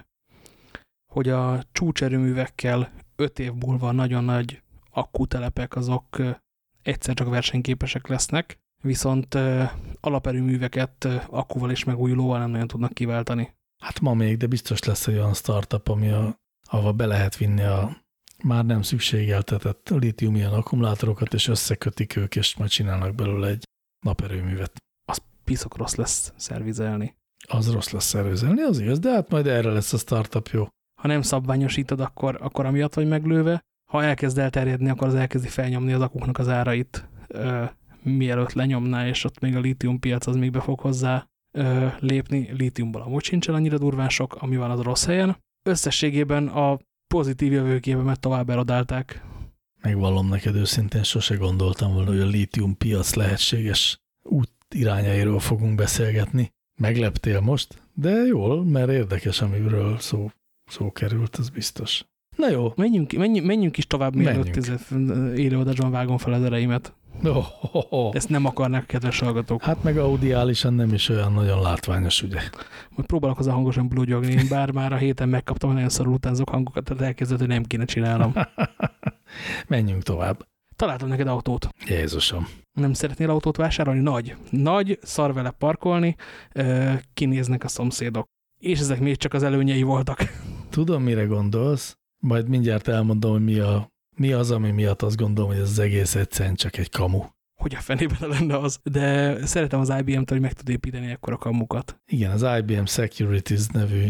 hogy a csúcserőművekkel öt év múlva nagyon nagy akkutelepek azok egyszer csak versenyképesek lesznek, viszont alaperőműveket akkuval és megújulóval nem nagyon tudnak kiváltani. Hát ma még, de biztos lesz egy olyan startup, ami a, ahova be lehet vinni a már nem szükségeltetett litium-ion akkumulátorokat, és összekötik ők, és majd csinálnak belőle egy naperőművet. Az piszok rossz lesz szervizelni. Az rossz lesz szervizelni, az igaz, de hát majd erre lesz a startup jó. Ha nem szabványosítod, akkor, akkor amiatt vagy meglőve. Ha elkezd elterjedni, akkor az elkezdi felnyomni az akuknak az árait, ö, mielőtt lenyomná, és ott még a lítium piac az még be fog hozzá ö, lépni. Lítiumból amúgy sincsen annyira durván sok, ami van az rossz helyen. Összességében a pozitív jövőképemet tovább erodálták. Megvallom neked őszintén, sose gondoltam volna, hogy a lítium piac lehetséges út irányairól fogunk beszélgetni. Megleptél most, de jól, mert érdekes, amiről szó, szó került, az biztos. Na jó. Menjünk, menjünk, menjünk is tovább, mielőtt élőadásban vágom fel az ereimet. Oh, oh, oh. Ezt nem akarnak, kedves hallgatók. Hát meg audiálisan nem is olyan nagyon látványos, ugye? Majd próbálok hozzá hangosan blúgyogni, bár már a héten megkaptam hogy nagyon szarul utánzók hangokat, tehát elkezdett, hogy nem kéne csinálnom. Menjünk tovább. Találtam neked autót. Jézusom. Nem szeretnél autót vásárolni? Nagy. Nagy, szar vele parkolni, kinéznek a szomszédok. És ezek még csak az előnyei voltak. Tudom, mire gondolsz. Majd mindjárt elmondom, hogy mi a mi az, ami miatt azt gondolom, hogy ez az egész egyszerűen csak egy kamu. Hogy a fenében lenne az. De szeretem az IBM-t, hogy meg tud építeni akkor a kamukat. Igen, az IBM Securities nevű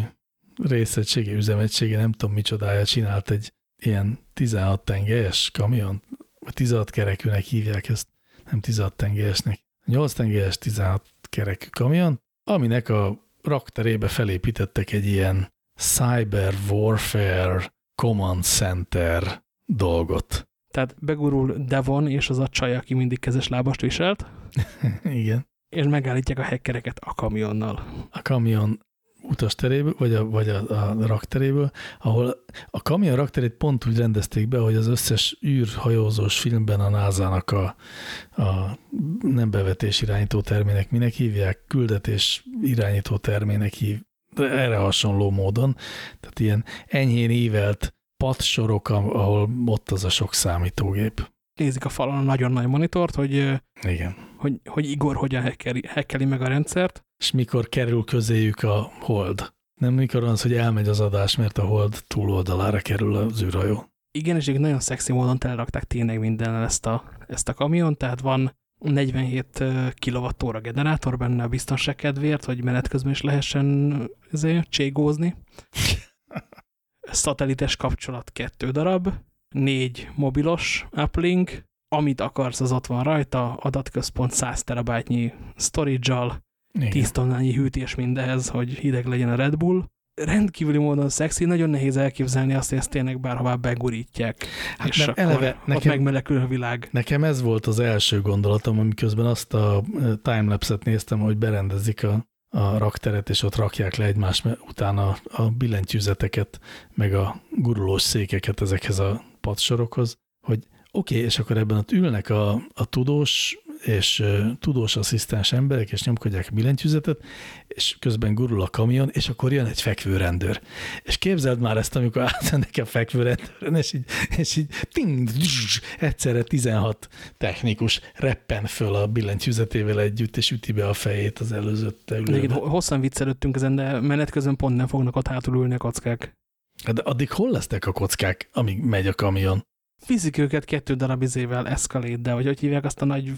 részegysége, üzemegysége, nem tudom micsodája, csinált egy ilyen 16 tengelyes kamion, vagy 16 kerekűnek hívják ezt, nem 16 tengelyesnek. 8 tengelyes 16 kerekű kamion, aminek a rakterébe felépítettek egy ilyen Cyber Warfare Command Center dolgot. Tehát begurul Devon és az a csaj, aki mindig kezes lábast viselt. Igen. És megállítják a hekkereket a kamionnal. A kamion utasteréből, vagy a, vagy a, a rakteréből, ahol a kamion rakterét pont úgy rendezték be, hogy az összes űrhajózós filmben a NASA-nak a, a nem bevetés irányító termének minek hívják, küldetés irányító termének hív, erre hasonló módon. Tehát ilyen enyhén ívelt padsorok, ahol ott az a sok számítógép. Nézik a falon a nagyon nagy monitort, hogy, Igen. hogy, hogy Igor hogyan hekkeli meg a rendszert. És mikor kerül közéjük a hold. Nem mikor az, hogy elmegy az adás, mert a hold túloldalára kerül az űrhajó. Igen, és nagyon szexi módon telerakták tényleg minden ezt a, ezt a kamion, tehát van 47 kWh generátor benne a biztonság kedvéért, hogy menet közben is lehessen ezért, cségózni. szatelites kapcsolat kettő darab, négy mobilos uplink, amit akarsz, az ott van rajta, adatközpont 100 terabájtnyi storage-al, 10 tonnányi hűtés mindehez, hogy hideg legyen a Red Bull. Rendkívüli módon szexi, nagyon nehéz elképzelni azt, hogy ezt tényleg bárhová begurítják, hát és akkor eleve nekem, megmelekül a világ. Nekem ez volt az első gondolatom, amiközben azt a timelapse-et néztem, hogy berendezik a, a rakteret, és ott rakják le egymás utána a billentyűzeteket, meg a gurulós székeket ezekhez a padsorokhoz, hogy oké, okay, és akkor ebben ott ülnek a, a tudós és tudós asszisztens emberek, és nyomkodják a billentyűzetet, és közben gurul a kamion, és akkor jön egy fekvőrendőr. És képzeld már ezt, amikor átmennek a fekvőrendőrön, és így, és így ting, dzs, egyszerre 16 technikus reppen föl a billentyűzetével együtt, és üti be a fejét az előző ülőbe. Hosszan viccelődtünk ezen, de menet közben pont nem fognak ott hátul ülni a kockák. Hát de addig hol lesznek a kockák, amíg megy a kamion? Fizik őket kettő darab izével, eszkaléddel, vagy hogy hívják azt a nagy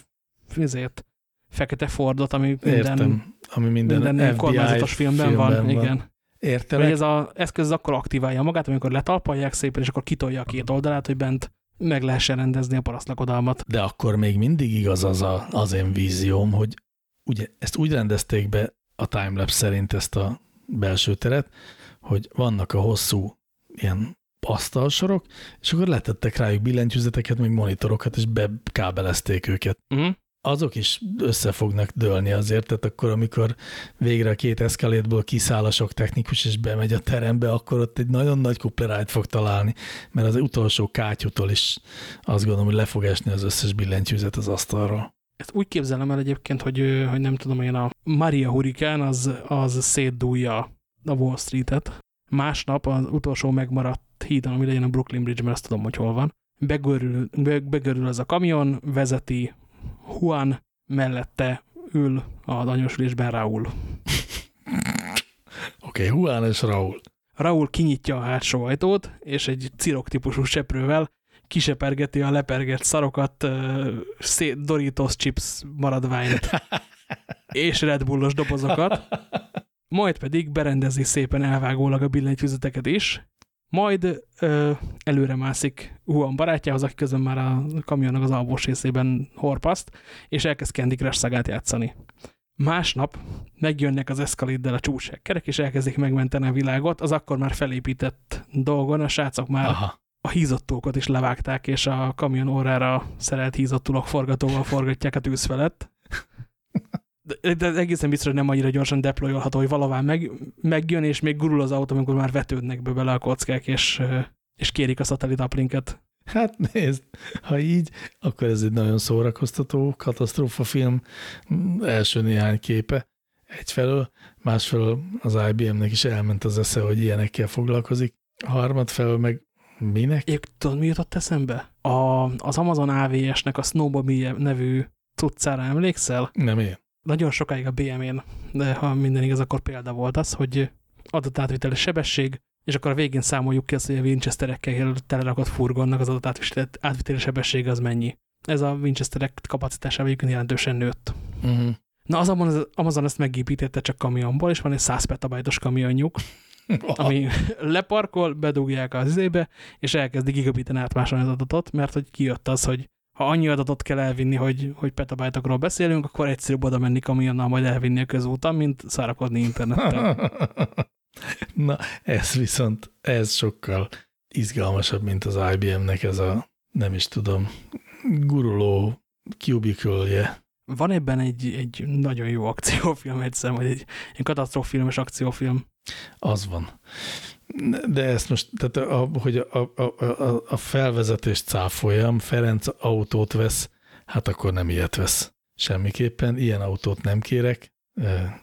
fizét, fekete Fordot, ami minden, Értem, ami minden, minden kormányzatos filmben, filmben van, van. Igen. Értem. ez az eszköz akkor aktiválja magát, amikor letalpalják szépen, és akkor kitolja a két oldalát, hogy bent meg lehessen rendezni a parasztlakodalmat. De akkor még mindig igaz az a, az én vízióm, hogy ugye ezt úgy rendezték be a timelapse szerint ezt a belső teret, hogy vannak a hosszú ilyen asztalsorok, és akkor letettek rájuk billentyűzeteket, meg monitorokat, és bekábelezték őket. Uh mhm. -huh azok is össze fognak dőlni azért, tehát akkor, amikor végre a két eszkalétból kiszáll a sok technikus, és bemegy a terembe, akkor ott egy nagyon nagy kuplerájt fog találni, mert az utolsó kátyútól is azt gondolom, hogy le fog esni az összes billentyűzet az asztalról. Ezt úgy képzelem el egyébként, hogy, hogy nem tudom én, a Maria Hurricane az, az szétdúlja a Wall Street-et. Másnap az utolsó megmaradt hídon, ami legyen a Brooklyn Bridge, mert azt tudom, hogy hol van. Begörül, begörül az a kamion, vezeti Juan mellette ül az anyósülésben Raúl. Oké, okay, Juan és Raúl. Raúl kinyitja a hátsó ajtót, és egy cirok típusú seprővel kisepergeti a lepergett szarokat, uh, Doritos chips maradványt és Red Bullos dobozokat, majd pedig berendezi szépen elvágólag a billentyűzeteket is, majd ö, előre mászik Huan barátjához, aki közben már a kamionnak az albós részében horpaszt, és elkezd Candy Crush szagát játszani. Másnap megjönnek az eszkaliddel a csúcsekkerek, és elkezdik megmenteni a világot, az akkor már felépített dolgon a srácok már Aha. a hízottókat is levágták, és a kamion órára szerelt hízottulok forgatóval forgatják a tűz felett de, de egészen biztos, hogy nem annyira gyorsan deployolható, hogy valahová meg, megjön, és még gurul az autó, amikor már vetődnek be bele a kockák, és, és kérik a szatellit uplinket. Hát nézd, ha így, akkor ez egy nagyon szórakoztató katasztrófafilm első néhány képe egyfelől, másfelől az IBM-nek is elment az esze, hogy ilyenekkel foglalkozik. Harmadfelől meg minek? Épp tudod, mi jutott eszembe? A, az Amazon AVS-nek a Snowmobile nevű cuccára emlékszel? Nem én nagyon sokáig a BM-én, de ha minden igaz, akkor példa volt az, hogy adatátviteli sebesség, és akkor a végén számoljuk ki azt, hogy a Winchesterekkel telerakott furgonnak az adatátviteli sebessége az mennyi. Ez a Winchesterek kapacitásával egyébként jelentősen nőtt. Uh mhm. -huh. Na az Amazon ezt megépítette csak kamionból, és van egy 100 petabajtos kamionjuk, ami leparkol, bedugják az izébe, és elkezdi gigabiten átmásolni az adatot, mert hogy kijött az, hogy ha annyi adatot kell elvinni, hogy, hogy petabájtokról beszélünk, akkor egyszerűbb oda menni kamionnal majd elvinni a közúton, mint szárakodni interneten. Na, ez viszont, ez sokkal izgalmasabb, mint az IBM-nek ez a, nem is tudom, guruló cubicle Van ebben egy, egy nagyon jó akciófilm, egyszer, vagy egy, egy katasztróffilmes akciófilm. Az van. De ezt most, tehát a, hogy a, a, a, a felvezetést cáfoljam, Ferenc autót vesz, hát akkor nem ilyet vesz. Semmiképpen, ilyen autót nem kérek,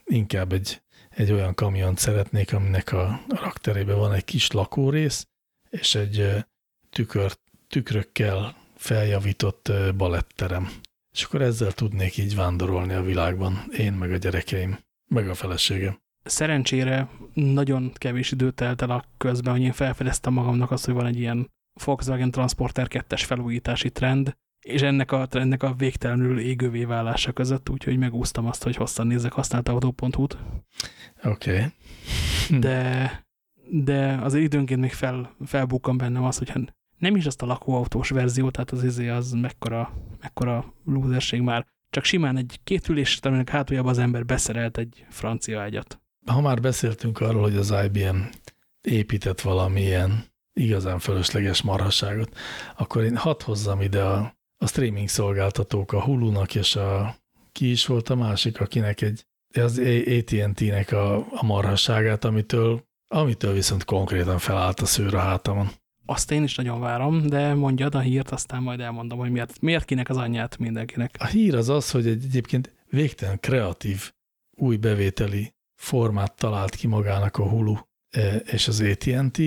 inkább egy, egy olyan kamiont szeretnék, aminek a, a rakterében van egy kis lakórész, és egy tükör, tükrökkel feljavított baletterem. És akkor ezzel tudnék így vándorolni a világban, én meg a gyerekeim, meg a feleségem szerencsére nagyon kevés idő telt el a közben, hogy én felfedeztem magamnak azt, hogy van egy ilyen Volkswagen Transporter 2-es felújítási trend, és ennek a trendnek a végtelenül égővé válása között, úgyhogy megúsztam azt, hogy hosszan nézzek használt autó.hu-t. Oké. Okay. de, de az időnként még fel, felbukkan bennem az, hogy nem is azt a lakóautós verzió, tehát az izé az mekkora, mekkora lúzerség már. Csak simán egy két ülés, aminek hátuljában az ember beszerelt egy francia ágyat ha már beszéltünk arról, hogy az IBM épített valamilyen igazán fölösleges marhasságot, akkor én hadd hozzam ide a, a streaming szolgáltatók, a Hulu-nak és a ki is volt a másik, akinek egy az AT&T-nek a, a marhasságát, amitől, amitől viszont konkrétan felállt a szőr a hátamon. Azt én is nagyon várom, de mondjad a hírt, aztán majd elmondom, hogy miért, miért kinek az anyját mindenkinek. A hír az az, hogy egy egyébként végtelen kreatív új bevételi formát talált ki magának a Hulu e, és az AT&T,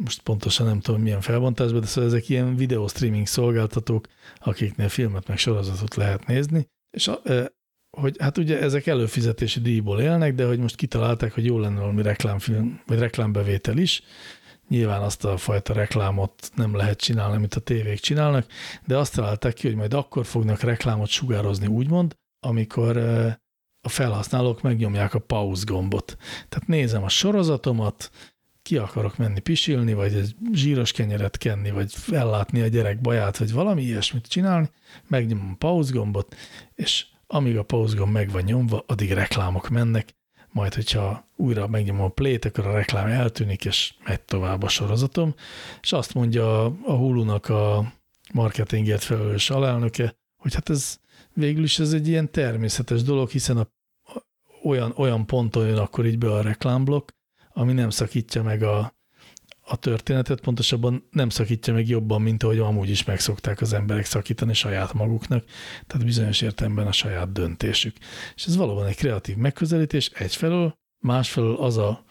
most pontosan nem tudom milyen felbontásban, de szóval ezek ilyen videó streaming szolgáltatók, akiknél filmet meg sorozatot lehet nézni, és a, e, hogy hát ugye ezek előfizetési díjból élnek, de hogy most kitalálták, hogy jó lenne valami reklámfilm, vagy reklámbevétel is, Nyilván azt a fajta reklámot nem lehet csinálni, amit a tévék csinálnak, de azt találták ki, hogy majd akkor fognak reklámot sugározni, úgymond, amikor a felhasználók megnyomják a pause gombot. Tehát nézem a sorozatomat, ki akarok menni pisilni, vagy egy zsíros kenyeret kenni, vagy ellátni a gyerek baját, vagy valami ilyesmit csinálni, megnyomom a pause gombot, és amíg a pause gomb meg van nyomva, addig reklámok mennek, majd hogyha újra megnyomom a play-t, akkor a reklám eltűnik, és megy tovább a sorozatom, és azt mondja a Hulu-nak a marketingért felelős alelnöke, hogy hát ez végül is ez egy ilyen természetes dolog, hiszen a, olyan, olyan ponton jön akkor így be a reklámblokk, ami nem szakítja meg a, a történetet, pontosabban nem szakítja meg jobban, mint ahogy amúgy is megszokták az emberek szakítani saját maguknak, tehát bizonyos értelemben a saját döntésük. És ez valóban egy kreatív megközelítés egyfelől, másfelől az a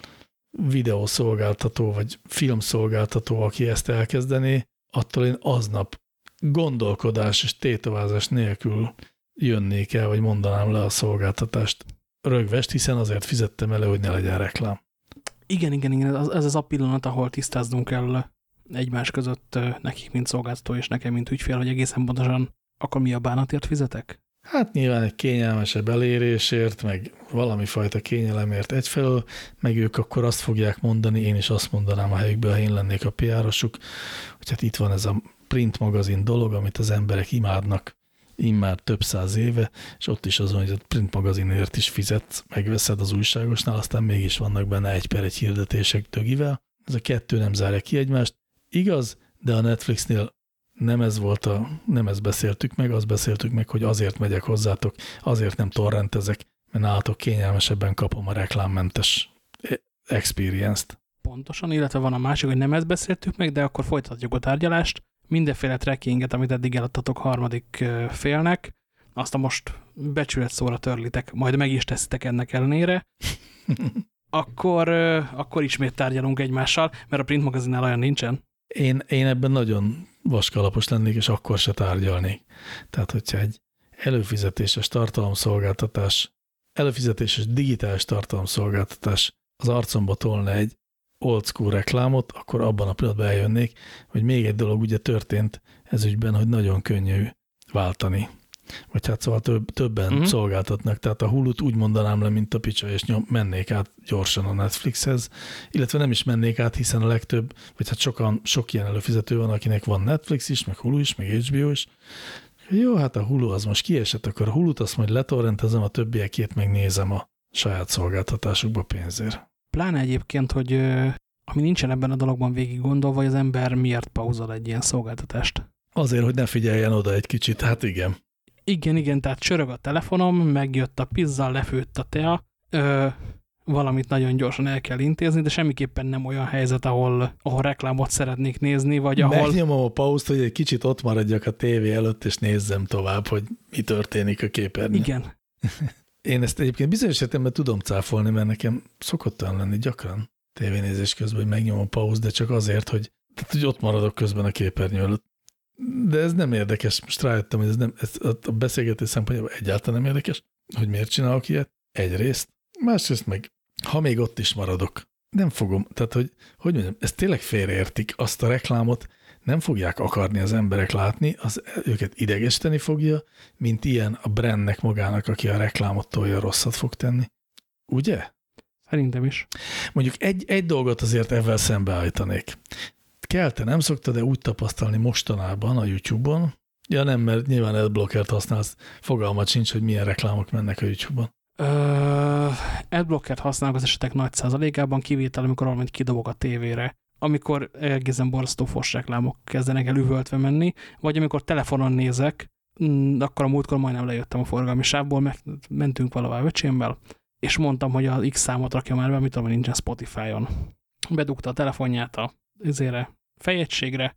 videószolgáltató vagy filmszolgáltató, aki ezt elkezdené, attól én aznap gondolkodás és tétovázás nélkül jönnék el, vagy mondanám le a szolgáltatást rögvest, hiszen azért fizettem elő, hogy ne legyen reklám. Igen, igen, igen, ez az a pillanat, ahol tisztáznunk kell egymás között nekik, mint szolgáltató, és nekem, mint ügyfél, hogy egészen pontosan akkor mi a bánatért fizetek? Hát nyilván egy kényelmesebb elérésért, meg valami fajta kényelemért egyfelől, meg ők akkor azt fogják mondani, én is azt mondanám a helyükben, ha én lennék a PR-osuk, hogy hát itt van ez a print magazin dolog, amit az emberek imádnak, immár több száz éve, és ott is azon, hogy a print magazinért is fizet, megveszed az újságosnál, aztán mégis vannak benne egy per egy hirdetések dögivel. Ez a kettő nem zárja ki egymást. Igaz, de a Netflixnél nem ez volt a, nem ezt beszéltük meg, azt beszéltük meg, hogy azért megyek hozzátok, azért nem torrentezek, mert nálatok kényelmesebben kapom a reklámmentes experience-t. Pontosan, illetve van a másik, hogy nem ezt beszéltük meg, de akkor folytatjuk a tárgyalást mindenféle trekkinget, amit eddig eladtatok harmadik félnek, azt a most becsület szóra törlitek, majd meg is teszitek ennek ellenére, akkor, akkor ismét tárgyalunk egymással, mert a print magazinnál olyan nincsen. Én, én ebben nagyon vaskalapos lennék, és akkor se tárgyalnék. Tehát, hogyha egy előfizetéses tartalomszolgáltatás, előfizetéses digitális tartalomszolgáltatás az arcomba tolna egy old school reklámot, akkor abban a pillanatban eljönnék, hogy még egy dolog ugye történt ez ügyben, hogy nagyon könnyű váltani. Vagy hát szóval több, többen uh mhm. -huh. szolgáltatnak, tehát a Hulut úgy mondanám le, mint a picsa, és nyom, mennék át gyorsan a Netflixhez, illetve nem is mennék át, hiszen a legtöbb, vagy hát sokan, sok ilyen előfizető van, akinek van Netflix is, meg Hulu is, meg HBO is. Jó, hát a Hulu az most kiesett, akkor a Hulut azt majd letorrentezem, a többiekét megnézem a saját szolgáltatásukba pénzért. Pláne egyébként, hogy ami nincsen ebben a dologban végig gondolva, hogy az ember miért pauzol egy ilyen szolgáltatást. Azért, hogy ne figyeljen oda egy kicsit, hát igen. Igen, igen, tehát csörög a telefonom, megjött a pizza, lefőtt a tea, ö, valamit nagyon gyorsan el kell intézni, de semmiképpen nem olyan helyzet, ahol, ahol reklámot szeretnék nézni, vagy ahol... Megnyomom a pauszt, hogy egy kicsit ott maradjak a tévé előtt, és nézzem tovább, hogy mi történik a képernyőn. Igen. Én ezt egyébként bizonyos értelemben tudom cáfolni, mert nekem szokott olyan lenni gyakran tévénézés közben, hogy megnyomom a pauz, de csak azért, hogy, tehát, hogy ott maradok közben a képernyő előtt. De ez nem érdekes. Most rájöttem, hogy ez, nem, ez a beszélgetés szempontjából egyáltalán nem érdekes, hogy miért csinálok ilyet. Egyrészt. Másrészt meg, ha még ott is maradok, nem fogom, tehát hogy, hogy mondjam, ezt tényleg félreértik azt a reklámot, nem fogják akarni az emberek látni, az őket idegesíteni fogja, mint ilyen a brandnek magának, aki a reklámot tolja, rosszat fog tenni. Ugye? Szerintem is. Mondjuk egy, egy dolgot azért ezzel szembeállítanék. Kell, te nem szoktad de úgy tapasztalni mostanában a YouTube-on, ja nem, mert nyilván adblockert használsz, fogalmat sincs, hogy milyen reklámok mennek a YouTube-on. Uh, adblockert használok az esetek nagy százalékában, kivétel, amikor valamit kidobok a tévére amikor egészen borzasztó fos kezdenek el üvöltve menni, vagy amikor telefonon nézek, mm, akkor a múltkor majdnem lejöttem a forgalmi sávból, meg mentünk valahová öcsémmel, és mondtam, hogy az X számot rakja már be, mit tudom, nincsen Spotify-on. Bedugta a telefonját a izére, fejegységre,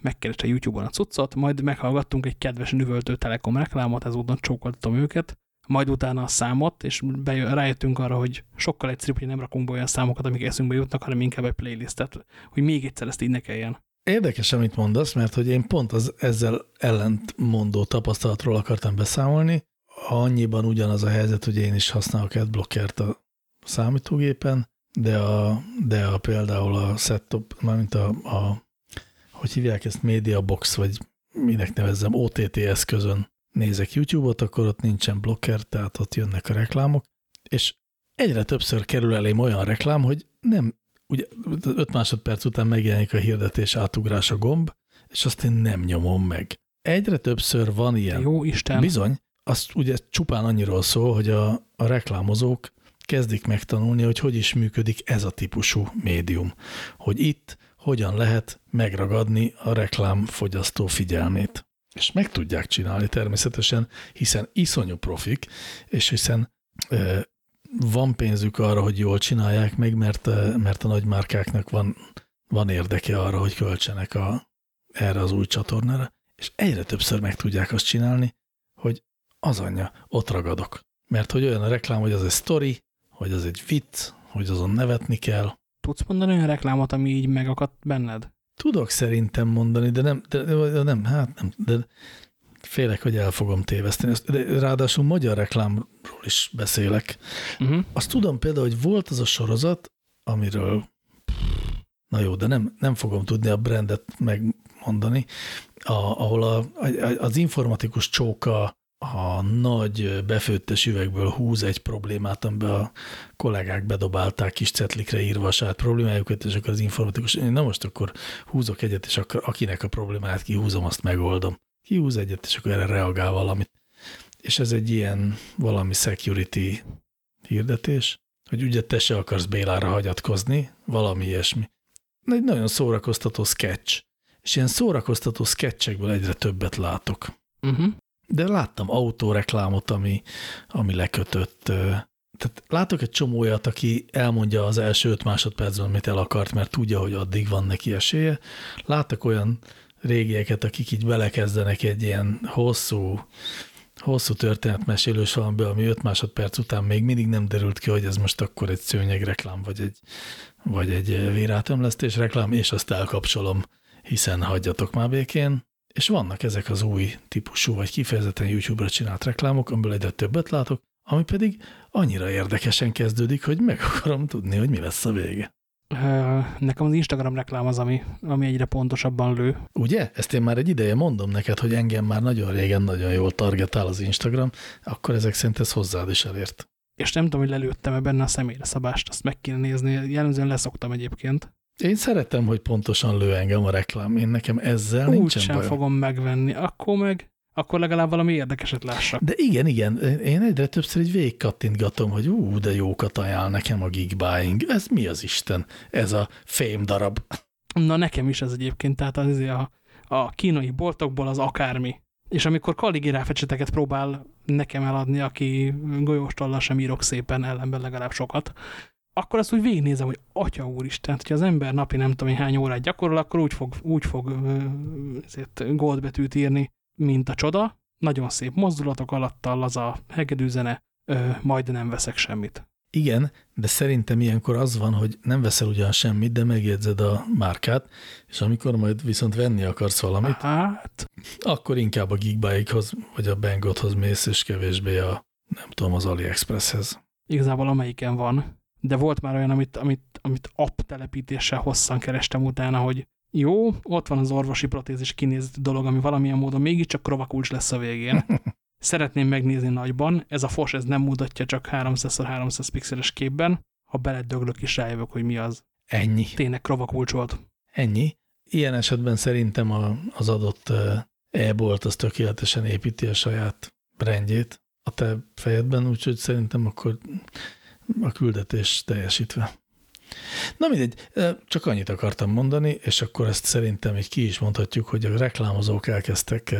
megkereste YouTube-on a cuccot, majd meghallgattunk egy kedves nüvöltő Telekom reklámot, ezúton csókoltatom őket, majd utána a számot, és bejö, rájöttünk arra, hogy sokkal egyszerűbb, hogy nem rakunk be olyan számokat, amik eszünkbe jutnak, hanem inkább egy playlistet, hogy még egyszer ezt így ne kelljen. Érdekes, amit mondasz, mert hogy én pont az ezzel ellentmondó tapasztalatról akartam beszámolni. Annyiban ugyanaz a helyzet, hogy én is használok adblockert a számítógépen, de, a, de a, például a setup, mármint a, a, hogy hívják ezt, Media Box, vagy minek nevezzem, OTT eszközön nézek YouTube-ot, akkor ott nincsen blokker, tehát ott jönnek a reklámok, és egyre többször kerül elém olyan reklám, hogy nem, ugye 5 másodperc után megjelenik a hirdetés átugrás a gomb, és azt én nem nyomom meg. Egyre többször van ilyen. Jó Isten. Bizony, azt ugye csupán annyiról szól, hogy a, a reklámozók kezdik megtanulni, hogy hogy is működik ez a típusú médium. Hogy itt hogyan lehet megragadni a reklámfogyasztó figyelmét. És meg tudják csinálni természetesen, hiszen iszonyú profik, és hiszen van pénzük arra, hogy jól csinálják meg, mert, mert a nagymárkáknak van, van érdeke arra, hogy költsenek a, erre az új csatornára, és egyre többször meg tudják azt csinálni, hogy az anyja, ott ragadok. Mert hogy olyan a reklám, hogy az egy sztori, hogy az egy vicc, hogy azon nevetni kell. Tudsz mondani olyan reklámot, ami így megakadt benned? Tudok szerintem mondani, de nem, de, de nem, hát nem, de félek, hogy el fogom téveszteni. De ráadásul magyar reklámról is beszélek. Uh mhm. -huh. Azt tudom például, hogy volt az a sorozat, amiről na jó, de nem, nem fogom tudni a brandet megmondani, a, ahol a, az informatikus csóka a nagy befőttes üvegből húz egy problémát, amiben a kollégák bedobálták kis cetlikre írva a saját problémájukat, és akkor az informatikus, na most akkor húzok egyet, és akkor akinek a problémáját kihúzom, azt megoldom. Kihúz egyet, és akkor erre reagál valamit. És ez egy ilyen valami security hirdetés, hogy ugye te se akarsz Bélára hagyatkozni, valami ilyesmi. Egy nagyon szórakoztató sketch. És ilyen szórakoztató sketchekből egyre többet látok. Uh mhm. -huh de láttam autóreklámot, ami, ami lekötött. Tehát látok egy csomó olyat, aki elmondja az első öt másodpercben, amit el akart, mert tudja, hogy addig van neki esélye. Látok olyan régieket, akik így belekezdenek egy ilyen hosszú, hosszú történetmesélős valamibe, ami öt másodperc után még mindig nem derült ki, hogy ez most akkor egy szőnyegreklám, vagy egy, vagy egy vérátömlesztés reklám, és azt elkapcsolom, hiszen hagyjatok már békén. És vannak ezek az új típusú, vagy kifejezetten YouTube-ra csinált reklámok, amiből egyre többet látok, ami pedig annyira érdekesen kezdődik, hogy meg akarom tudni, hogy mi lesz a vége. Nekem az Instagram reklám az, ami, ami egyre pontosabban lő. Ugye? Ezt én már egy ideje mondom neked, hogy engem már nagyon régen nagyon jól targetál az Instagram, akkor ezek szerint ez hozzád is elért. És nem tudom, hogy lelőttem-e benne a személyre szabást, azt meg kéne nézni. Jellemzően leszoktam egyébként. Én szeretem, hogy pontosan lő engem a reklám. Én nekem ezzel Úgy nincsen sem bajom. fogom megvenni. Akkor meg, akkor legalább valami érdekeset lássak. De igen, igen. Én egyre többször egy végigkattintgatom, hogy ú, de jókat ajánl nekem a Geekbuying. Ez mi az Isten? Ez a fém darab. Na nekem is ez egyébként, tehát az a, a kínai boltokból az akármi. És amikor kaligéráfecseteket próbál nekem eladni, aki golyóstollal sem írok szépen, ellenben legalább sokat, akkor azt úgy végignézem, hogy atya úristen, hogyha az ember napi nem tudom hány órát gyakorol, akkor úgy fog, úgy fog ezért goldbetűt írni, mint a csoda. Nagyon szép mozdulatok alattal az a hegedűzene, majd nem veszek semmit. Igen, de szerintem ilyenkor az van, hogy nem veszel ugyan semmit, de megjegyzed a márkát, és amikor majd viszont venni akarsz valamit, hát... akkor inkább a Geekbike-hoz, vagy a Bangothoz mész, és kevésbé a, nem tudom, az AliExpresshez. Igazából amelyiken van, de volt már olyan, amit, amit, amit app telepítéssel hosszan kerestem utána, hogy jó, ott van az orvosi protézis kinézett dolog, ami valamilyen módon mégiscsak krovakulcs lesz a végén. Szeretném megnézni nagyban, ez a fos ez nem mutatja csak 300x300 pixeles képben, ha beledöglök is rájövök, hogy mi az. Ennyi. Tényleg krovakulcs volt. Ennyi. Ilyen esetben szerintem a, az adott e-bolt az tökéletesen építi a saját brandjét a te fejedben, úgyhogy szerintem akkor a küldetés teljesítve. Na mindegy, csak annyit akartam mondani, és akkor ezt szerintem így ki is mondhatjuk, hogy a reklámozók elkezdtek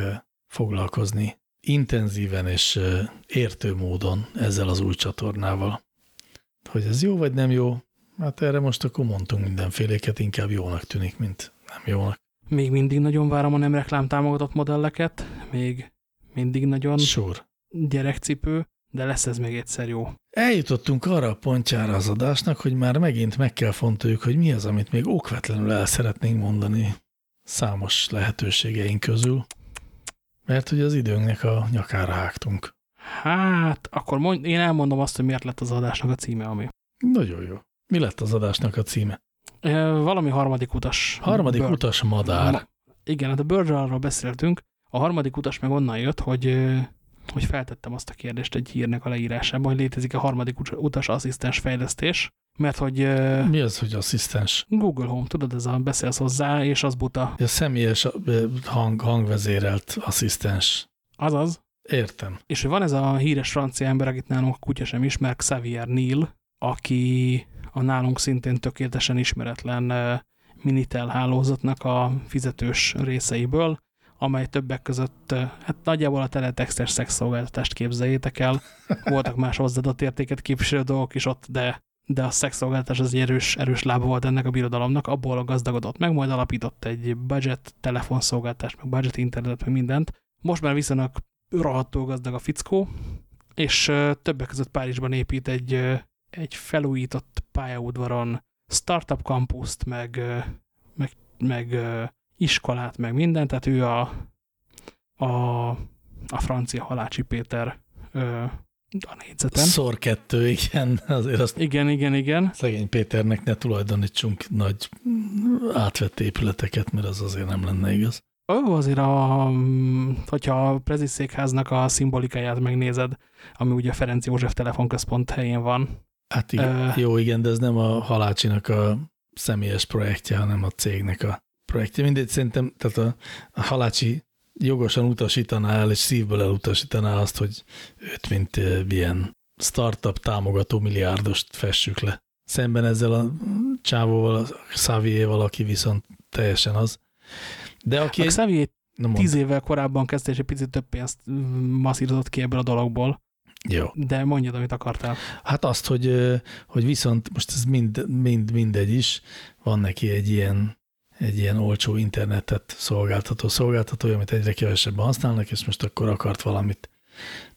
foglalkozni intenzíven és értő módon ezzel az új csatornával. Hogy ez jó vagy nem jó, hát erre most akkor mondtunk mindenféléket, inkább jónak tűnik, mint nem jónak. Még mindig nagyon várom a nem reklám támogatott modelleket, még mindig nagyon Sure. gyerekcipő, de lesz ez még egyszer jó. Eljutottunk arra a pontjára az adásnak, hogy már megint meg kell fontoljuk, hogy mi az, amit még okvetlenül el szeretnénk mondani számos lehetőségeink közül, mert hogy az időnknek a nyakára hágtunk. Hát, akkor mond, én elmondom azt, hogy miért lett az adásnak a címe, ami. Nagyon jó. Mi lett az adásnak a címe? E, valami harmadik utas. Harmadik Bird. utas madár. Ma, igen, hát a Birdről beszéltünk. A harmadik utas meg onnan jött, hogy, hogy feltettem azt a kérdést egy hírnek a leírásában, hogy létezik a harmadik utas asszisztens fejlesztés, mert hogy... Mi az, hogy asszisztens? Google Home, tudod, ez a beszélsz hozzá, és az buta. A személyes hang, hangvezérelt asszisztens. Azaz. Értem. És hogy van ez a híres francia ember, akit nálunk a kutya sem ismer, Xavier Neil, aki a nálunk szintén tökéletesen ismeretlen Minitel hálózatnak a fizetős részeiből, amely többek között, hát nagyjából a teletextes szexszolgáltatást képzeljétek el. Voltak más hozzáadott értéket képviselő dolgok is ott, de, de a szexszolgáltatás az egy erős, erős lába volt ennek a birodalomnak, abból a gazdagodott meg, majd alapított egy budget telefonszolgáltást, meg budget internet, meg mindent. Most már viszonylag rohadtól gazdag a fickó, és többek között Párizsban épít egy, egy felújított pályaudvaron startup kampuszt, meg, meg, meg iskolát, meg mindent, tehát ő a, a, a francia Halácsi Péter ö, a négyzeten. Szor kettő, igen. Azért azt igen, igen, igen. Szegény Péternek ne tulajdonítsunk nagy átvett épületeket, mert az azért nem lenne igaz. Ó, azért, a, hogyha a preziszékháznak a szimbolikáját megnézed, ami ugye a Ferenc József telefonközpont helyén van. Hát igen, uh, jó, igen, de ez nem a Halácsinak a személyes projektje, hanem a cégnek a projektje. Mindegy, szerintem, tehát a, a Halácsi jogosan utasítaná el, és szívből elutasítaná azt, hogy őt, mint ilyen startup támogató milliárdost fessük le. Szemben ezzel a csávóval, a Xavier-val, aki viszont teljesen az. De aki a Xavier tíz évvel korábban kezdte, és egy picit több pénzt masszírozott ki ebből a dologból. Jó. De mondjad, amit akartál. Hát azt, hogy, hogy viszont most ez mind, mind, mindegy is, van neki egy ilyen egy ilyen olcsó internetet szolgáltató szolgáltatója, amit egyre kevesebben használnak, és most akkor akart valamit